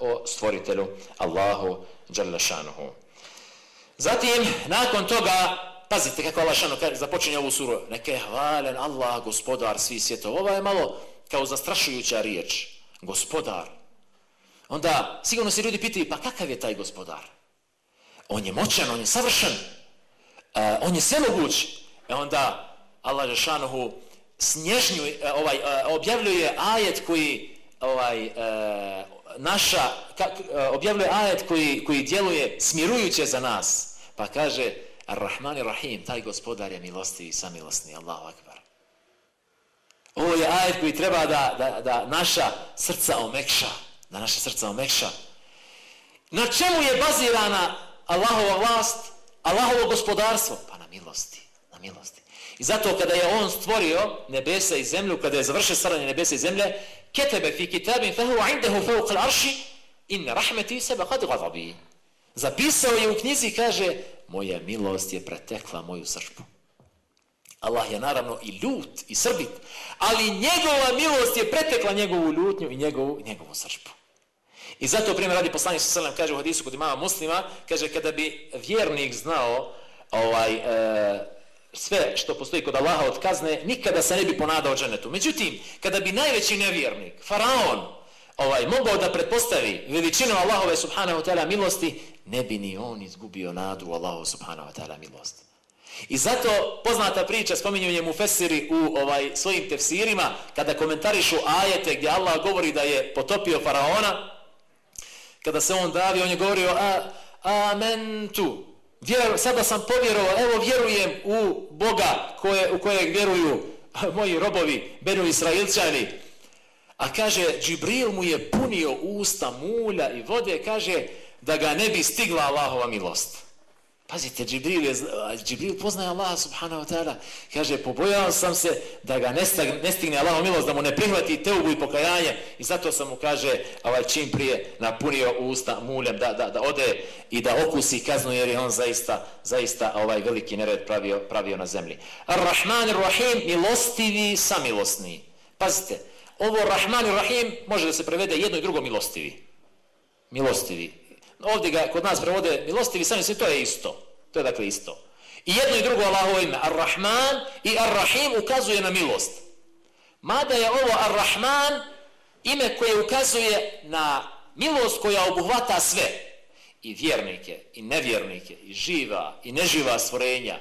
o stvoritelju Allahu dželle šanehu. Zatim nakon toga pazite kako Allah šano započinje ovu suru neke hvalen Allah gospodar svi svjetova. Ovo je malo kao zastrašujuća riječ. Gospodar. Onda sigurno se ljudi pitaju pa kakav je taj gospodar? On je moćan, on je savršen. Uh, on je svemoguć. E onda Allah Žešanuhu snježnju, e, ovaj, uh, objavljuje ajet koji ovaj e, naša ka, e, objavljuje ajet koji koji djeluje smirujuće za nas. Pa kaže Ar-Rahman Rahim taj gospodar je milosti i samilosni Allahu akbar. Ovo je ajet koji treba da, da, da naša srca omekša da naša srca omekša. Na čemu je bazirana Allahova vlast Allahovo gospodarstvo? Pa na milosti na milosti. I zato kada je on stvorio nebesa i zemlju, kada je završio stvaranje nebesa i zemlje, ketebe fi kitabin fehu indahu fawqa al-arshi in rahmeti sabaqat ghadabi. Zapisao je u knjizi kaže moja milost je pretekla moju sržbu. Allah je naravno i ljut i srbit, ali njegova milost je pretekla njegovu ljutnju i njegovu, njegovu sržbu. I zato primjer radi poslanik sa selam kaže u hadisu kod imama muslima, kaže kada bi vjernik znao ovaj, e, sve što postoji kod Allaha od kazne, nikada se ne bi ponadao dženetu. Međutim, kada bi najveći nevjernik, faraon, ovaj, mogao da pretpostavi veličinu Allahove subhanahu ta'ala milosti, ne bi ni on izgubio nadu Allahu subhanahu ta'ala milosti. I zato poznata priča spominju njemu Fesiri u ovaj svojim tefsirima, kada komentarišu ajete gdje Allah govori da je potopio faraona, kada se on davi, on je govorio a, amentu, Vjeru, sada sam povjerovao, evo vjerujem u Boga koje, u kojeg vjeruju moji robovi, Benu Israilčani. A kaže, Džibril mu je punio usta mulja i vode, kaže, da ga ne bi stigla Allahova milost. Pazite, Džibril, je, Džibril poznaje Allah subhanahu wa ta'ala. Kaže, pobojao sam se da ga ne, stag, ne stigne Allahom milost, da mu ne prihvati teubu i pokajanje. I zato sam mu, kaže, ovaj, čim prije napunio usta muljem da, da, da ode i da okusi kaznu, jer je on zaista, zaista ovaj veliki nered pravio, pravio na zemlji. Ar-Rahman Ar-Rahim, milostivi, samilosni. Pazite, ovo Rahman Ar-Rahim može da se prevede jedno i drugo milostivi. Milostivi ovdje ga kod nas prevode milostivi sami se to je isto. To je dakle isto. I jedno i drugo Allahovo ime, Ar-Rahman i Ar-Rahim ukazuje na milost. Mada je ovo Ar-Rahman ime koje ukazuje na milost koja obuhvata sve. I vjernike, i nevjernike, i živa, i neživa stvorenja.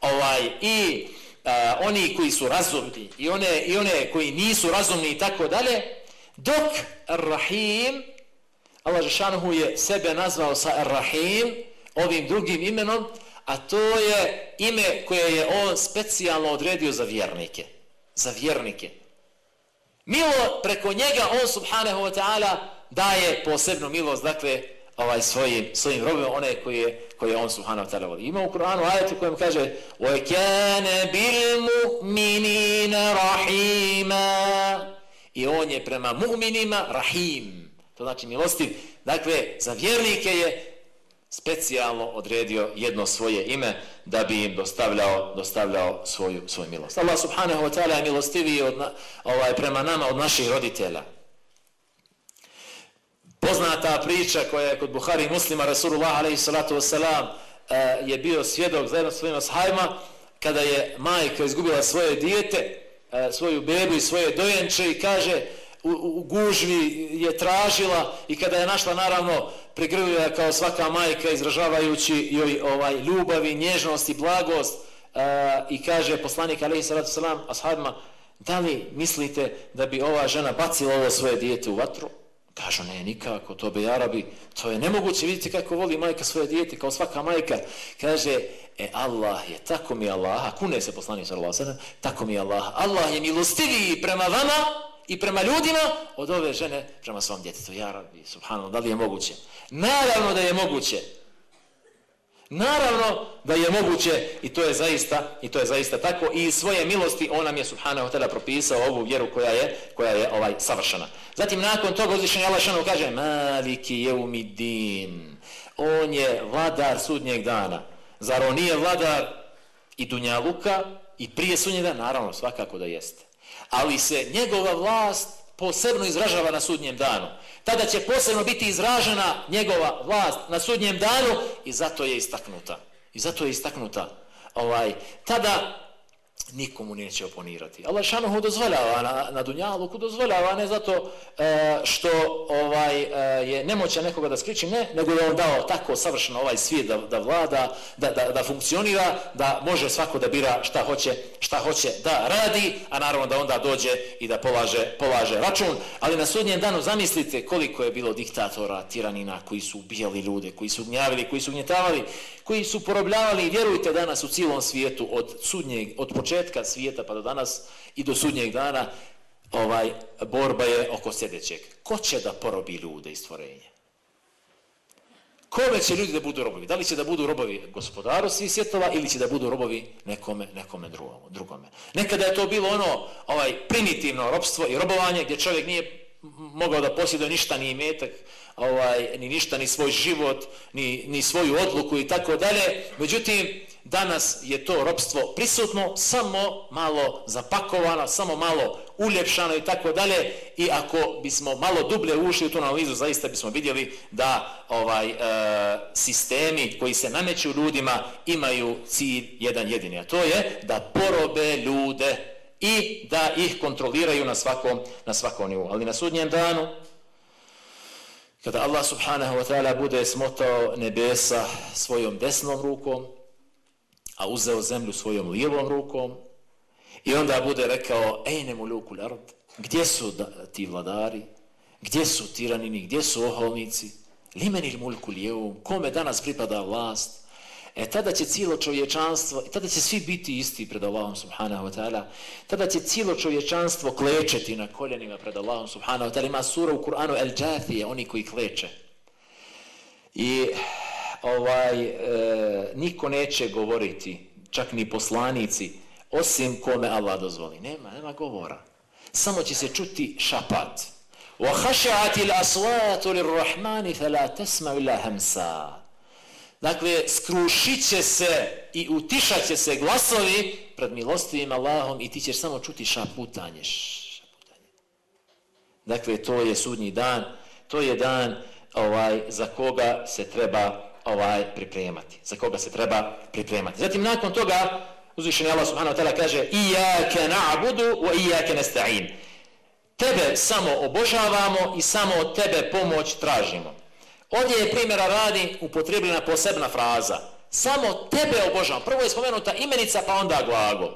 Ovaj, I a, oni koji su razumni, i one, i one koji nisu razumni i tako dalje. Dok Ar-Rahim, Allah Žešanuhu je sebe nazvao sa Ar-Rahim, ovim drugim imenom, a to je ime koje je on specijalno odredio za vjernike. Za vjernike. Milo preko njega on subhanahu wa ta'ala daje posebnu milost, dakle, ovaj svojim, svojim robima, one koje, koje on subhanahu wa ta'ala voli. Ima u Kur'anu ajetu kojem kaže وَكَانَ بِالْمُؤْمِنِينَ رَحِيمًا I on je prema mu'minima rahim. To znači milostiv. Dakle, za vjernike je specijalno odredio jedno svoje ime da bi im dostavljao, dostavljao svoju, svoju milost. Allah subhanahu wa ta'ala je milostiviji od, ovaj, prema nama od naših roditelja. Poznata priča koja je kod Buhari i muslima Rasulullah alaihi salatu wasalam eh, je bio svjedok zajedno svojim ashajima kada je majka izgubila svoje dijete, eh, svoju bebu i svoje dojenče i kaže u, u gužvi je tražila i kada je našla naravno prigrlila kao svaka majka izražavajući joj ovaj ljubav i nježnost i blagost uh, i kaže poslanik alejhi salatu selam ashabima da li mislite da bi ova žena bacila ovo svoje dijete u vatru? Kažu ne nikako to bi arabi to je nemoguće vidite kako voli majka svoje dijete kao svaka majka. Kaže e Allah je tako mi Allah kune se poslanik sallallahu alejhi tako mi Allah Allah je milostiviji prema vama i prema ljudima od ove žene prema svom djetetu. Ja rabbi, subhanallah, da li je moguće? Naravno da je moguće. Naravno da je moguće i to je zaista i to je zaista tako i svoje milosti on nam je subhanahu ta'ala propisao ovu vjeru koja je koja je ovaj savršena. Zatim nakon toga uzvišeni Allah šano kaže Maliki yawmiddin. On je vladar sudnjeg dana. Zar on nije vladar i dunjaluka i prije dana, Naravno, svakako da jeste ali se njegova vlast posebno izražava na sudnjem danu. Tada će posebno biti izražena njegova vlast na sudnjem danu i zato je istaknuta. I zato je istaknuta. Ovaj, tada nikomu neće oponirati. Allah šanuhu dozvoljava na, na dunjaluku, dozvoljava ne zato e, što ovaj e, je nemoća nekoga da skriči, ne, nego je on dao tako savršeno ovaj svijet da, da vlada, da, da, da funkcionira, da može svako da bira šta hoće, šta hoće da radi, a naravno da onda dođe i da polaže, polaže račun. Ali na sudnjem danu zamislite koliko je bilo diktatora, tiranina koji su ubijali ljude, koji su gnjavili, koji su gnjetavali, koji su porobljavali vjerujte danas u cijelom svijetu od sudnjeg, od početka svijeta pa do danas i do sudnjeg dana ovaj borba je oko sljedećeg. Ko će da porobi ljude i stvorenje? Kome će ljudi da budu robovi? Da li će da budu robovi gospodaru svih svjetova ili će da budu robovi nekome, nekome drugome, drugome? Nekada je to bilo ono ovaj primitivno robstvo i robovanje gdje čovjek nije mogao da posjeduje ništa ni imetak, ovaj, ni ništa, ni svoj život, ni, ni svoju odluku i tako dalje. Međutim, danas je to ropstvo prisutno, samo malo zapakovano, samo malo uljepšano i tako dalje. I ako bismo malo dublje ušli u tu analizu, zaista bismo vidjeli da ovaj e, sistemi koji se nameću ljudima imaju cilj jedan jedini, a to je da porobe ljude i da ih kontroliraju na svakom, na svakom nivou. Ali na sudnjem danu, kada Allah subhanahu wa ta'ala bude smotao nebesa svojom desnom rukom, a uzeo zemlju svojom lijevom rukom, i onda bude rekao, ej ne muluku lard, gdje su da, ti vladari, gdje su tiranini, gdje su oholnici, limenil mulku lijevom, kome danas pripada vlast, E tada će cijelo čovječanstvo, i tada će svi biti isti pred Allahom subhanahu wa ta'ala, tada će cijelo čovječanstvo klečeti na koljenima pred Allahom subhanahu wa ta'ala. Ima sura u Kur'anu El Džathije, oni koji kleče. I ovaj, e, niko neće govoriti, čak ni poslanici, osim kome Allah dozvoli. Nema, nema govora. Samo će se čuti šapat. وَحَشَعَتِ الْأَصْوَاتُ لِلرَّحْمَانِ فَلَا تَسْمَ إِلَّا هَمْسَا Dakle, skrušit će se i utišat će se glasovi pred milostivim Allahom i ti ćeš samo čuti šaputanje. šaputanje. Dakle, to je sudnji dan, to je dan ovaj za koga se treba ovaj pripremati, za koga se treba pripremati. Zatim nakon toga uzvišeni Allah subhanahu wa ta'ala kaže Iyake na'budu wa iyake nesta'in. Tebe samo obožavamo i samo od tebe pomoć tražimo. Ovdje je primjera radi upotrebljena posebna fraza. Samo tebe obožavamo. Prvo je spomenuta imenica pa onda glagol.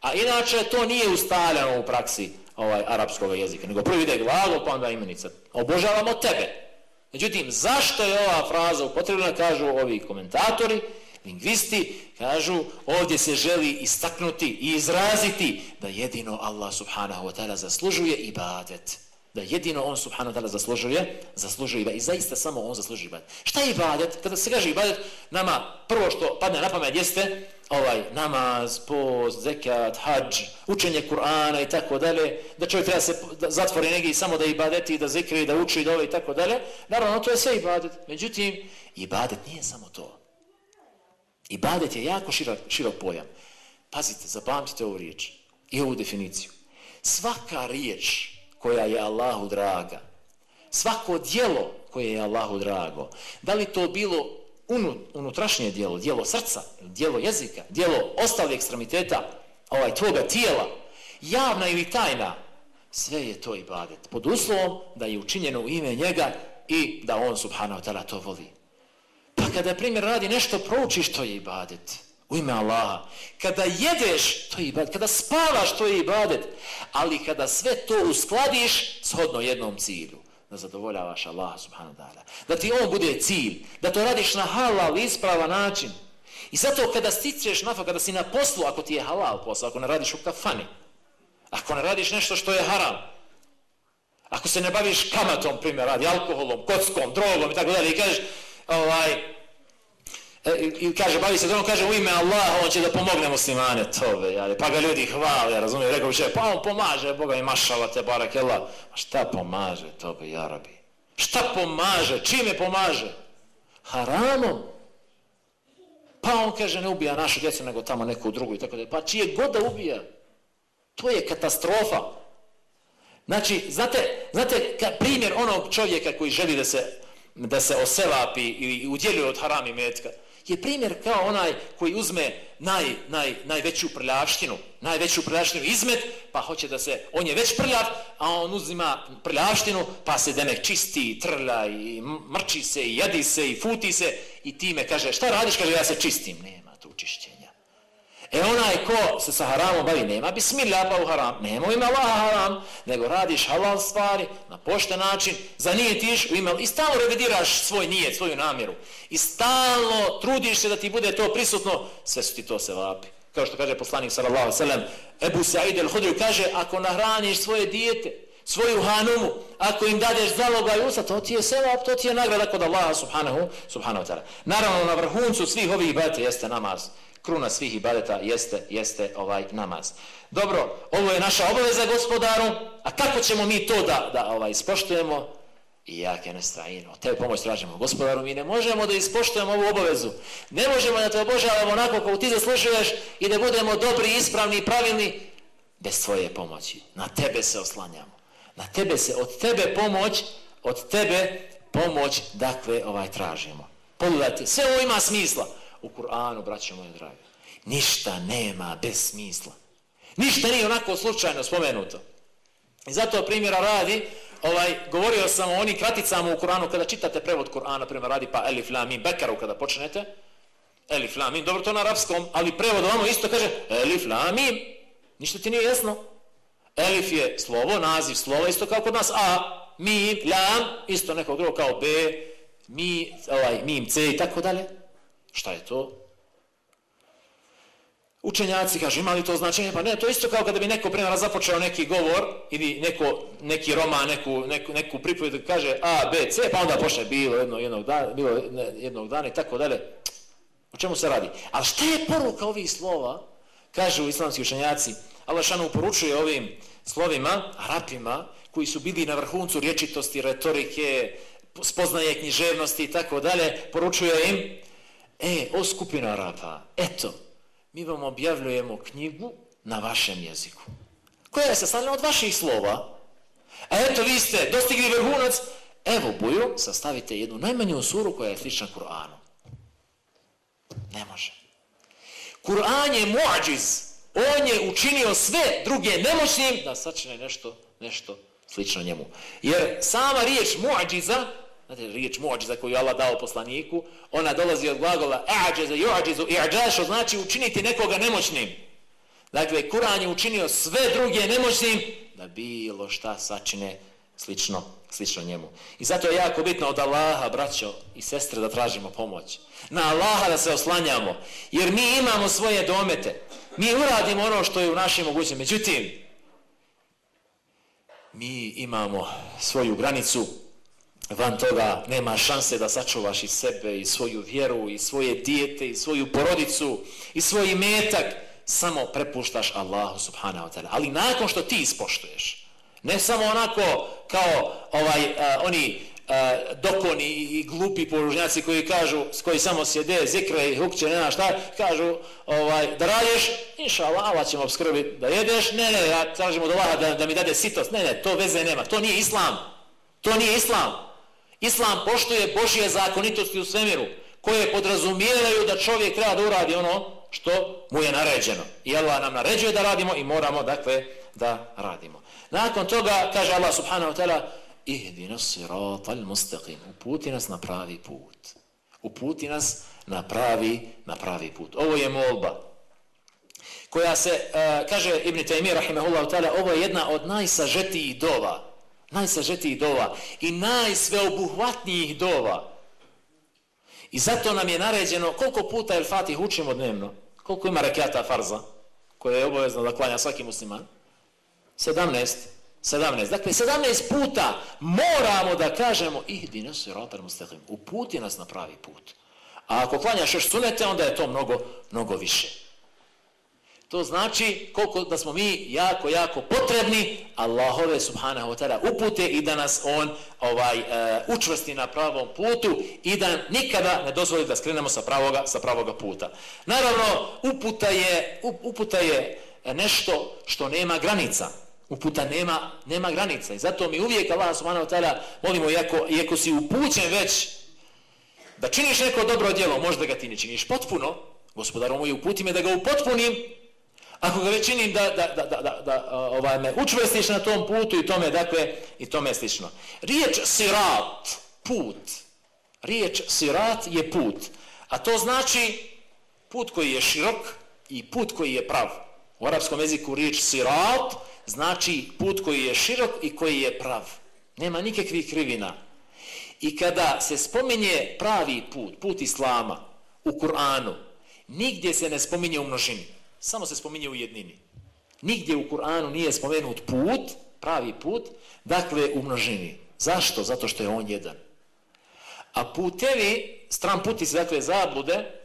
A inače to nije ustaljeno u praksi ovaj arapskog jezika. Nego prvi ide glagol pa onda imenica. Obožavamo tebe. Međutim, zašto je ova fraza upotrebljena, kažu ovi komentatori, lingvisti, kažu, ovdje se želi istaknuti i izraziti da jedino Allah subhanahu wa ta'ala zaslužuje ibadet. Da jedino on subhanahu wa ta'ala zaslužuje, zaslužuje ibadet. I zaista samo on zaslužuje ibadet. Šta je ibadet? Kada se kaže ibadet, nama prvo što padne na pamet jeste ovaj namaz, post, zekat, hađ, učenje Kur'ana i tako dalje, da čovjek treba se zatvori negdje samo da ibadeti, da zikri, da uči, i ove i tako dalje. Naravno, to je sve ibadet. Međutim, ibadet nije samo to. Ibadet je jako širok, širok pojam. Pazite, zapamtite ovu riječ i ovu definiciju. Svaka riječ koja je Allahu draga, svako dijelo koje je Allahu drago, da li to bilo unutrašnje dijelo, dijelo srca, dijelo jezika, dijelo ostalih ekstremiteta, ovaj tvoga tijela, javna ili tajna, sve je to ibadet. Pod uslovom da je učinjeno u ime njega i da on, subhanahu wa ta'ala, to voli. Pa kada, primjer, radi nešto, proučiš, to je ibadet. U ime Allaha. Kada jedeš, to je ibadet. Kada spavaš, to je ibadet. Ali kada sve to uskladiš, shodno jednom cilju da zadovoljavaš Allaha subhanahu wa ta'ala. Da ti on bude cilj, da to radiš na halal ispravan način. I zato kada stičeš nafa, kada si na poslu, ako ti je halal posao, ako ne radiš u kafani, ako ne radiš nešto što je haram, ako se ne baviš kamatom, primjer, radi alkoholom, kockom, drogom i tako dalje, i kažeš, ovaj, E, i kaže, bavi se drugom, kaže, u ime Allaha, on će da pomogne muslimane, tobe, jale. pa ga ljudi hvali, ja razumijem, rekao bi će, pa on pomaže, Boga mi mašala te, barak, jel, a šta pomaže, tobe, jarabi, šta pomaže, čime pomaže, haramom, pa on kaže, ne ubija našu djecu, nego tamo neku drugu i tako da, pa čije god da ubija, to je katastrofa, znači, znate, znate, ka, primjer onog čovjeka koji želi da se, da se oselapi i udjeljuje od harami metka, je primjer kao onaj koji uzme naj, naj, najveću prljaštinu, najveću prljaštinu izmet, pa hoće da se, on je već prljav, a on uzima prljaštinu, pa se demek čisti, trlja i mrči se i jedi se i futi se i time kaže, šta radiš? Kaže, ja se čistim. Nema tu čišćenja. E onaj ko se sa haramom bavi, nema bismillah pa u haram, nema u ime Allaha haram, nego radiš halal stvari na pošten način, zanijetiš u ime, i stalno revidiraš svoj nijet, svoju namjeru. I stalno trudiš se da ti bude to prisutno, sve su ti to se vapi. Kao što kaže poslanik sallallahu sallam, Ebu Sa'id el-Hudri kaže, ako nahraniš svoje dijete, svoju hanumu, ako im dadeš zaloga i usta, to ti je sevap, to ti je nagrada kod Allaha subhanahu, subhanahu ta'ala. Naravno, na vrhuncu svih ovih bajte jeste namaz kruna svih ibadeta jeste jeste ovaj namaz. Dobro, ovo je naša obaveza gospodaru, a kako ćemo mi to da da ovaj ispoštujemo? I jake nestrajino. Tebe pomoć tražimo. Gospodaru, mi ne možemo da ispoštujemo ovu obavezu. Ne možemo da te obožavamo onako kako ti zaslužuješ i da budemo dobri, ispravni i pravilni bez tvoje pomoći. Na tebe se oslanjamo. Na tebe se, od tebe pomoć, od tebe pomoć, dakle, ovaj tražimo. Pogledajte, sve ovo ima smisla u Kur'anu, braćo moje drage. Ništa nema bez smisla. Ništa nije onako slučajno spomenuto. I zato primjera radi, ovaj, govorio sam o onim kraticama u Kur'anu, kada čitate prevod Kur'ana, primjer radi pa Elif Lamim, Bekaru kada počnete, Elif Lamim, dobro to na arapskom, ali prevod ovamo isto kaže Elif Lamim, ništa ti nije jasno. Elif je slovo, naziv slova, isto kao kod nas A, Mim, Lam, isto nekog drugo kao B, Mi, ovaj, Mim, C i tako dalje. Šta je to? Učenjaci kažu, ima li to značenje? Pa ne, to isto kao kada bi neko primjera započeo neki govor ili neko, neki roman, neku, neku, neku pripovijed kaže A, B, C, pa onda pošle bilo jedno, jednog, dana, bilo jednog dana i tako dalje. O čemu se radi? A šta je poruka ovih slova? Kažu islamski učenjaci, Allah šanu poručuje ovim slovima, arapima, koji su bili na vrhuncu riječitosti, retorike, spoznaje književnosti i tako dalje, poručuje im, E, o skupina Arapa, eto, mi vam objavljujemo knjigu na vašem jeziku. Koja je sastavljena od vaših slova. A eto, vi ste dostigli vrhunac. Evo, buju, sastavite jednu najmanju suru koja je slična Kur'anu. Ne može. Kur'an je muadžiz. On je učinio sve druge nemoćnim da sačine nešto, nešto slično njemu. Jer sama riječ muadžiza, znate, riječ muđiza koju je Allah dao poslaniku, ona dolazi od glagola a'đaza, ju'adžizu, i'đašo, znači učiniti nekoga nemoćnim. Dakle, Kur'an je učinio sve druge nemoćnim da bilo šta sačine slično, slično njemu. I zato je jako bitno od Allaha, braćo i sestre, da tražimo pomoć. Na Allaha da se oslanjamo. Jer mi imamo svoje domete. Mi uradimo ono što je u našim mogućim. Međutim, mi imamo svoju granicu. Van toga nema šanse da sačuvaš i sebe, i svoju vjeru, i svoje dijete, i svoju porodicu, i svoj metak. Samo prepuštaš Allahu subhanahu wa ta'ala. Ali nakon što ti ispoštuješ, Ne samo onako kao ovaj uh, oni uh, dokoni i glupi poružnjaci koji kažu, koji samo sjede, zikre i hukće, ne šta, kažu ovaj, da radiš, inša Allah, Allah ćemo obskrbiti da jedeš, ne, ne, ja tražim od Allaha da, da mi dade sitost, ne, ne, to veze nema, to nije Islam, to nije Islam. Islam poštuje Božje zakonitosti u svemiru, koje podrazumijevaju da čovjek treba da uradi ono što mu je naređeno. I Allah nam naređuje da radimo i moramo, dakle, da radimo. Nakon toga kaže Allah subhanahu wa ta'ala ihdina sirata al-mustaqim. Uputi nas na pravi put. Uputi nas na pravi, na pravi put. Ovo je molba koja se, uh, kaže Ibn Taymi rahimahullahu ta'ala, ovo je jedna od najsažetijih dova. Najsažetijih dova i najsveobuhvatnijih dova. I zato nam je naređeno koliko puta El Fatih učimo dnevno. Koliko ima rekiata farza koje je obavezno da klanja svaki musliman. 17. 17. Dakle, 17 puta moramo da kažemo ihdi nas siratal mustaqim. Uputi nas na pravi put. A ako klanjaš još sunete, onda je to mnogo, mnogo više. To znači koliko da smo mi jako, jako potrebni Allahove subhanahu wa ta'ala upute i da nas on ovaj e, učvrsti na pravom putu i da nikada ne dozvoli da skrenemo sa pravoga, sa pravoga puta. Naravno, uputa je, uputa je nešto što nema granica. Uputa nema, nema granica. I zato mi uvijek Allah subhanahu wa ta'ala molimo, iako, iako si upućen već da činiš neko dobro djelo, možda ga ti ne činiš potpuno, gospodarom moj uputi me da ga upotpunim, ako ga već činim da, da, da, da, da, da ovaj, me učvrstiš na tom putu i tome, dakle, i tome slično. Riječ sirat, put. Riječ sirat je put. A to znači put koji je širok i put koji je prav. U arapskom jeziku riječ sirat znači put koji je širok i koji je prav. Nema nikakvih krivina. I kada se spominje pravi put, put Islama u Kur'anu, nigdje se ne spominje u množini. Samo se spominje u jednini. Nigdje u Kur'anu nije spomenut put, pravi put, dakle u množini. Zašto? Zato što je on jedan. A putevi, stran puti se dakle zablude,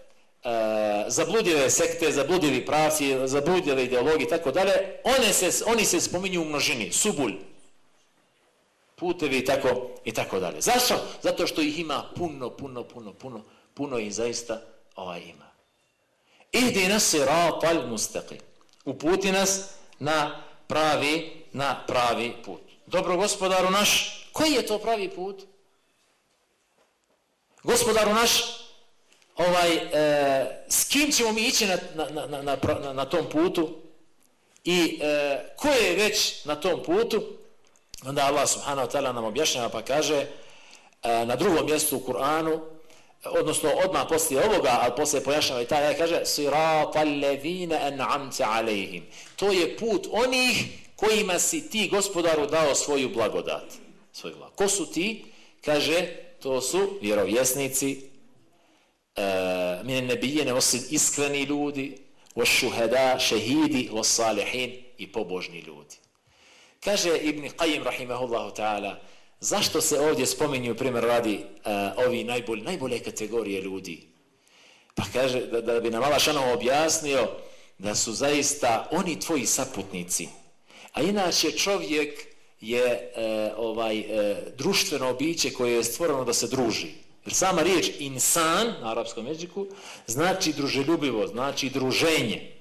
E, zabludile sekte, zabludili pravci, zabludile ideologije i tako dalje, one se, oni se spominju u množini, subulj, putevi i tako, i tako dalje. Zašto? Zato što ih ima puno, puno, puno, puno, puno i zaista ovaj ima. Ihdi nas siratal mustaqim. Uputi nas na pravi, na pravi put. Dobro gospodaru naš, koji je to pravi put? Gospodaru naš, ovaj, e, s kim ćemo mi ići na, na, na, na, na, na tom putu i e, ko je već na tom putu, onda Allah subhanahu wa ta'ala nam objašnjava pa kaže e, na drugom mjestu u Kur'anu, odnosno odmah poslije ovoga, ali poslije pojašnjava i taj, kaže sirata allevine en'amte alejhim. To je put onih kojima si ti gospodaru dao svoju blagodat. Svoj blagodat. Ko su ti? Kaže, to su vjerovjesnici, e, mine nebijene osim iskreni ljudi, o šehidi, o salihin i pobožni ljudi. Kaže Ibn Qayyim, rahimahullahu ta'ala, zašto se ovdje spominju, primjer radi, uh, ovi najbolj, najbolje kategorije ljudi? Pa kaže, da, da bi nam Allah objasnio da su zaista oni tvoji saputnici. A inače čovjek je uh, ovaj uh, društveno biće koje je stvoreno da se druži. Jer sama riječ insan na arapskom jeziku znači druželjubivo, znači druženje.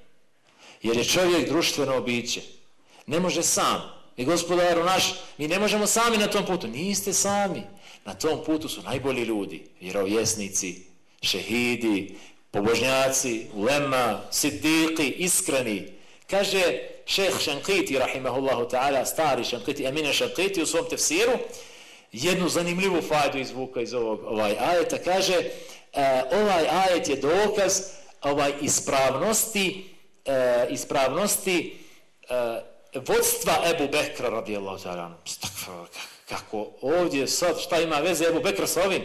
Jer je čovjek društveno biće. Ne može sam. I gospodaru naš, mi ne možemo sami na tom putu. Niste sami. Na tom putu su najbolji ljudi. Vjerovjesnici, šehidi, pobožnjaci, ulema, siddiqi, iskreni. Kaže šeh Šankiti, rahimahullahu ta'ala, stari Šankiti, Emine Šankiti u svom tefsiru, jednu zanimljivu fajdu izvuka iz ovog ovaj ajeta, kaže, uh, ovaj ajet je dokaz ovaj ispravnosti, uh, ispravnosti uh, vodstva Ebu Bekra, radijallahu ta'ala, kako ovdje sad, šta ima veze Ebu Bekra sa ovim?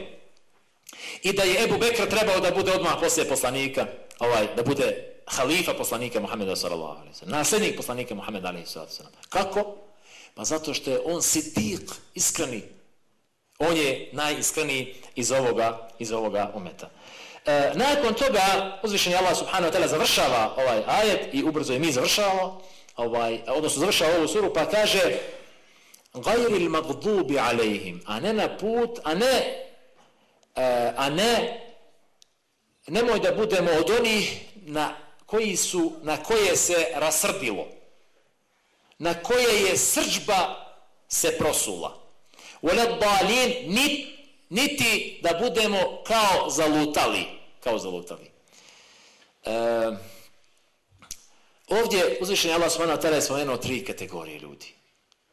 I da je Ebu Bekra trebao da bude odmah poslije poslanika, ovaj, da bude halifa poslanika Muhammeda sallallahu alaihi sallam, nasljednik poslanika Muhammeda alaihi sallam. Kako? Pa zato što je on sidik, iskreni. On je najiskreniji iz ovoga, iz ovoga umeta. E, nakon toga uzvišenje Allah subhanahu wa ta'ala završava ovaj ajet i ubrzo je mi završavamo, ovaj, odnosno završava ovu suru pa kaže gajri il magdubi alejhim, a ne na put, a ne e, a ne nemoj da budemo od onih na koji su, na koje se rasrdilo, na koje je srđba se prosula. Uled balin, nit, niti da budemo kao zalutali. Kao zalutali. E, ovdje uzvišenje Allah subhanahu wa ta'ala je spomenuo tri kategorije ljudi.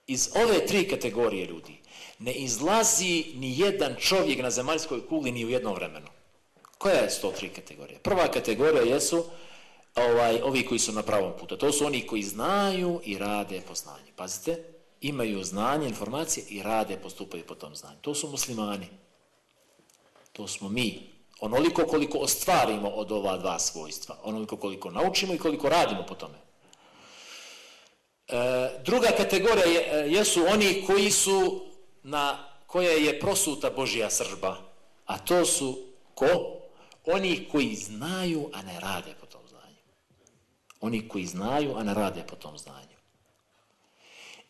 Iz ove tri kategorije ljudi ne izlazi ni jedan čovjek na zemaljskoj kugli ni u jednom vremenu. Koja je to tri kategorije? Prva kategorija jesu ovaj, ovi koji su na pravom putu. To su oni koji znaju i rade po znanju. Pazite, imaju znanje, informacije i rade, postupaju po tom znanju. To su muslimani. To smo mi. Onoliko koliko ostvarimo od ova dva svojstva. Onoliko koliko naučimo i koliko radimo po tome. E, druga kategorija je, e, jesu oni koji su na koje je prosuta Božija sržba. A to su ko? Oni koji znaju, a ne rade po tom znanju. Oni koji znaju, a ne rade po tom znanju.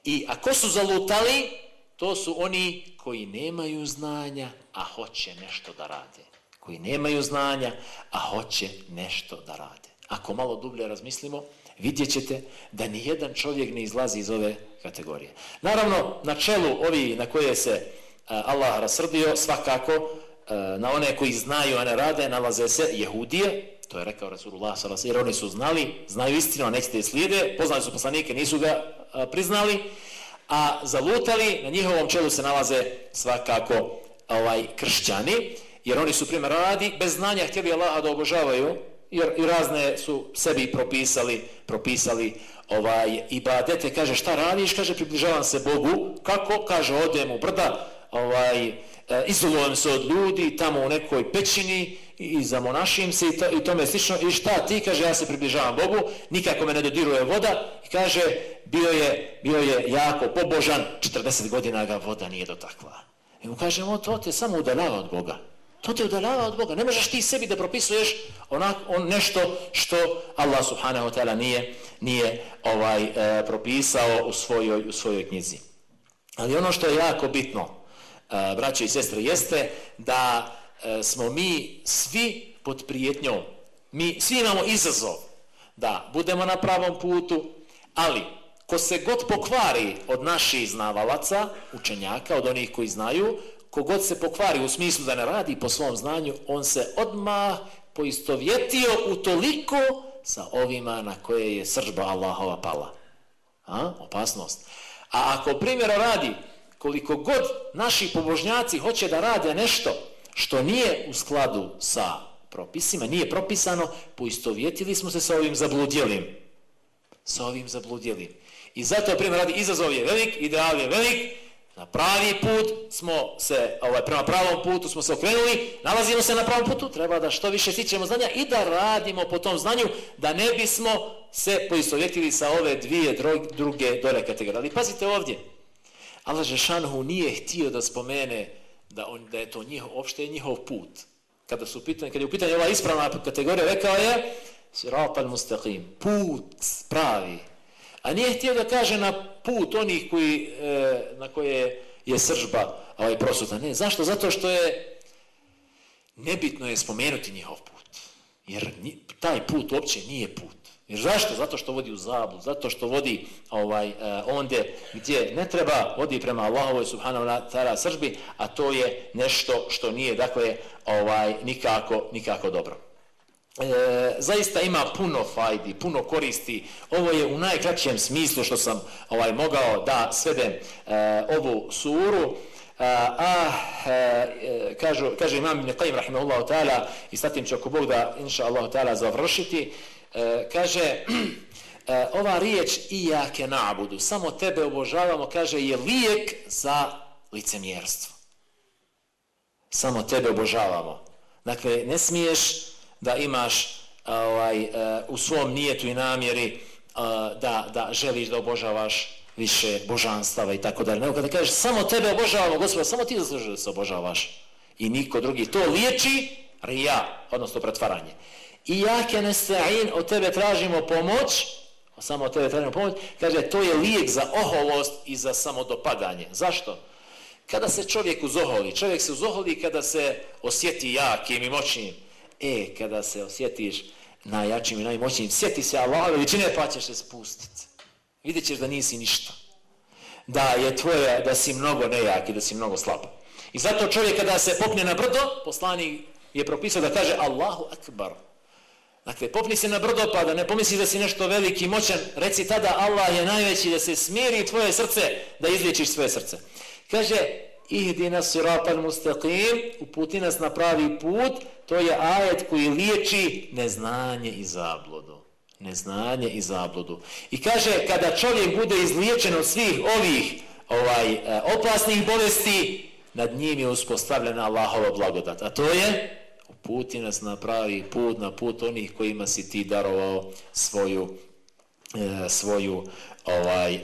I ako su zalutali, to su oni koji nemaju znanja, a hoće nešto da rade. Koji nemaju znanja, a hoće nešto da rade. Ako malo dublje razmislimo, vidjet ćete da ni jedan čovjek ne izlazi iz ove kategorije. Naravno, na čelu ovi na koje se e, Allah rasrdio, svakako e, na one koji znaju, a ne rade, nalaze se jehudije, to je rekao Rasulullah s.a.v. jer oni su znali, znaju istinu, a nećete slijede, poznali su poslanike, nisu ga e, priznali, a zalutali, na njihovom čelu se nalaze svakako ovaj kršćani, jer oni su primjer radi, bez znanja htjeli Allaha da obožavaju, jer i razne su sebi propisali, propisali ovaj ibadete, kaže šta radiš, kaže približavam se Bogu, kako, kaže odem u brda, ovaj, e, izolujem se od ljudi, tamo u nekoj pećini, i zamonašim se i, to, i tome slično, i šta ti, kaže, ja se približavam Bogu, nikako me ne dodiruje voda, i kaže, bio je, bio je jako pobožan, 40 godina ga voda nije dotakla. I mu kažemo, to te samo udaljava od Boga. To te udalava od Boga. Ne možeš ti sebi da propisuješ onak, on nešto što Allah subhanahu wa ta'ala nije, nije ovaj e, propisao u svojoj, u svojoj knjizi. Ali ono što je jako bitno, e, braće i sestre, jeste da e, smo mi svi pod prijetnjom. Mi svi imamo izazov da budemo na pravom putu, ali ko se god pokvari od naših znavalaca, učenjaka, od onih koji znaju, kogod se pokvari u smislu da ne radi po svom znanju, on se odmah poistovjetio u toliko sa ovima na koje je sržba Allahova pala. A? Opasnost. A ako primjera radi, koliko god naši pobožnjaci hoće da rade nešto što nije u skladu sa propisima, nije propisano, poistovjetili smo se sa ovim zabludjelim. Sa ovim zabludjelim. I zato, primjer radi, izazov je velik, ideal je velik, na pravi put smo se, ovaj, prema pravom putu smo se okrenuli, nalazimo se na pravom putu, treba da što više stičemo znanja i da radimo po tom znanju, da ne bismo se poistovjetili sa ove dvije druge dole kategorije. Ali pazite ovdje, Allah Žešanhu nije htio da spomene da, on, da je to njihov, opšte je njihov put. Kada, su pitanje, kada je u pitanju ova ispravna kategorija, rekao je Sirapal Mustaqim, put pravi, A nije htio da kaže na put onih koji, e, na koje je sržba ovaj prosuta. Ne, zašto? Zato što je nebitno je spomenuti njihov put. Jer taj put uopće nije put. Jer zašto? Zato što vodi u zabu, zato što vodi ovaj e, onde gdje ne treba, vodi prema Allahovoj subhanahu wa ta'ala sržbi, a to je nešto što nije, dakle, ovaj nikako, nikako dobro e, zaista ima puno fajdi, puno koristi. Ovo je u najkraćem smislu što sam ovaj mogao da svedem e, ovu suru. E, a, a e, kažu, kaže imam Ibn Qayyim rahimahullahu ta'ala i sa tim će oko Bog da inša Allah ta'ala završiti. E, kaže e, ova riječ i jake nabudu, samo tebe obožavamo, kaže je lijek za licemjerstvo. Samo tebe obožavamo. Dakle, ne smiješ da imaš ovaj, e, u svom nijetu i namjeri da, da želiš da obožavaš više božanstava i tako dalje. Nego kada kažeš samo tebe obožavamo, gospod, samo ti zaslužuješ da se obožavaš i niko drugi. To liječi rija, odnosno pretvaranje. I jake nesta'in, od tebe tražimo pomoć, samo od tebe tražimo pomoć, kaže, to je lijek za oholost i za samodopadanje. Zašto? Kada se čovjek uzoholi, čovjek se uzoholi kada se osjeti jakim i moćnim, E, kada se osjetiš najjačim i najmoćnijim, sjeti se Allahove veličine pa ćeš se spustiti. Vidjet ćeš da nisi ništa. Da je tvoje, da si mnogo nejak i da si mnogo slab. I zato čovjek kada se popne na brdo, poslani je propisao da kaže Allahu akbar. Dakle, popni se na brdo pa da ne pomisli da si nešto veliki i moćan, reci tada Allah je najveći da se smiri tvoje srce, da izliječiš svoje srce. Kaže, ihdina siratal mustaqim, uputi nas na pravi put, to je ajet koji liječi neznanje i zabludu. Neznanje i zabludu. I kaže, kada čovjek bude izliječen od svih ovih ovaj e, opasnih bolesti, nad njim je uspostavljena Allahova blagodat. A to je, uputi nas na pravi put, na put onih kojima si ti darovao svoju, E, svoju ovaj e,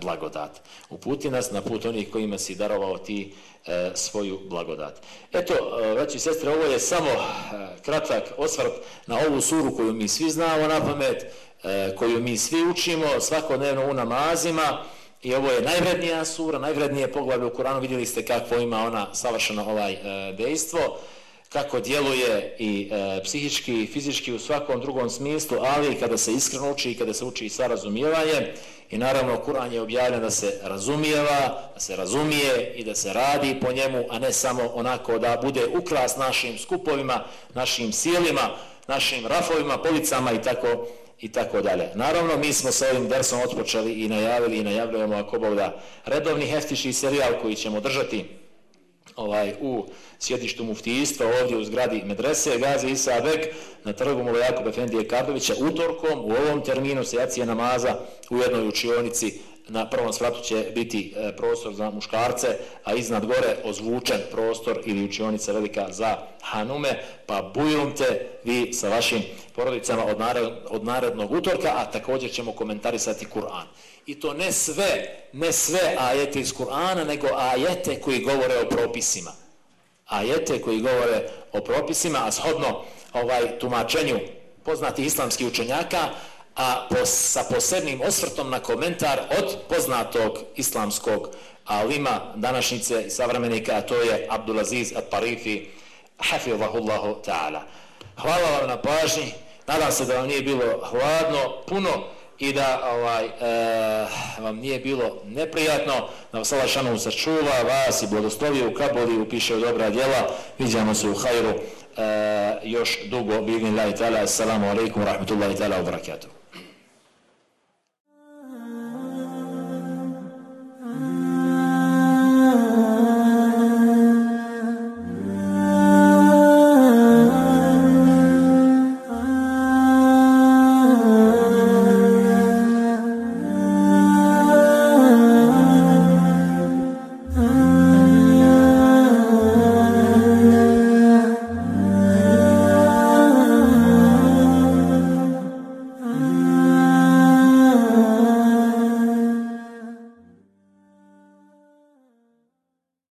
blagodat. Uputi nas na put onih kojima si darovao ti e, svoju blagodat. Eto, e, veći sestre, ovo je samo e, kratak osvrt na ovu suru koju mi svi znamo na pamet, e, koju mi svi učimo svakodnevno u namazima i ovo je najvrednija sura, najvrednije poglavlje u Kuranu, vidjeli ste kako ima ona savršeno ovaj e, dejstvo kako djeluje i e, psihički i fizički u svakom drugom smislu, ali kada se iskreno uči i kada se uči sa razumijevanjem, i naravno Kur'an je objavljen da se razumijeva, da se razumije i da se radi po njemu, a ne samo onako da bude ukras našim skupovima, našim silima, našim rafovima, policama i tako i tako dalje. Naravno, mi smo sa ovim dersom otpočeli i najavili i najavljujemo ako Bog da redovni heftiši serijal koji ćemo držati ovaj u sjedištu muftijstva ovdje u zgradi medrese Gazi Isa Bek na trgu Mula Jakuba Efendije Kardovića utorkom u ovom terminu sejacije namaza u jednoj učionici na prvom spratu će biti e, prostor za muškarce, a iznad gore ozvučen prostor ili učionica velika za hanume, pa bujrum te vi sa vašim porodicama od, nared, od narednog utorka, a također ćemo komentarisati Kur'an. I to ne sve, ne sve ajete iz Kur'ana, nego ajete koji govore o propisima. Ajete koji govore o propisima, a shodno ovaj tumačenju poznati islamski učenjaka, a po, sa posebnim osvrtom na komentar od poznatog islamskog alima današnjice i savremenika, a to je Abdulaziz At-Tarifi, hafizahullahu ta'ala. Hvala vam na pažnji, nadam se da vam nije bilo hladno, puno, i da ovaj e, vam nije bilo neprijatno. Da vas Allah šanom sačuva vas i blagoslovi u Kabuli upiše u dobra djela. Vidimo se u hajru e, još dugo. Bivni lahi ta'ala. Assalamu alaikum rahmatullahi ta'ala wa barakatuh.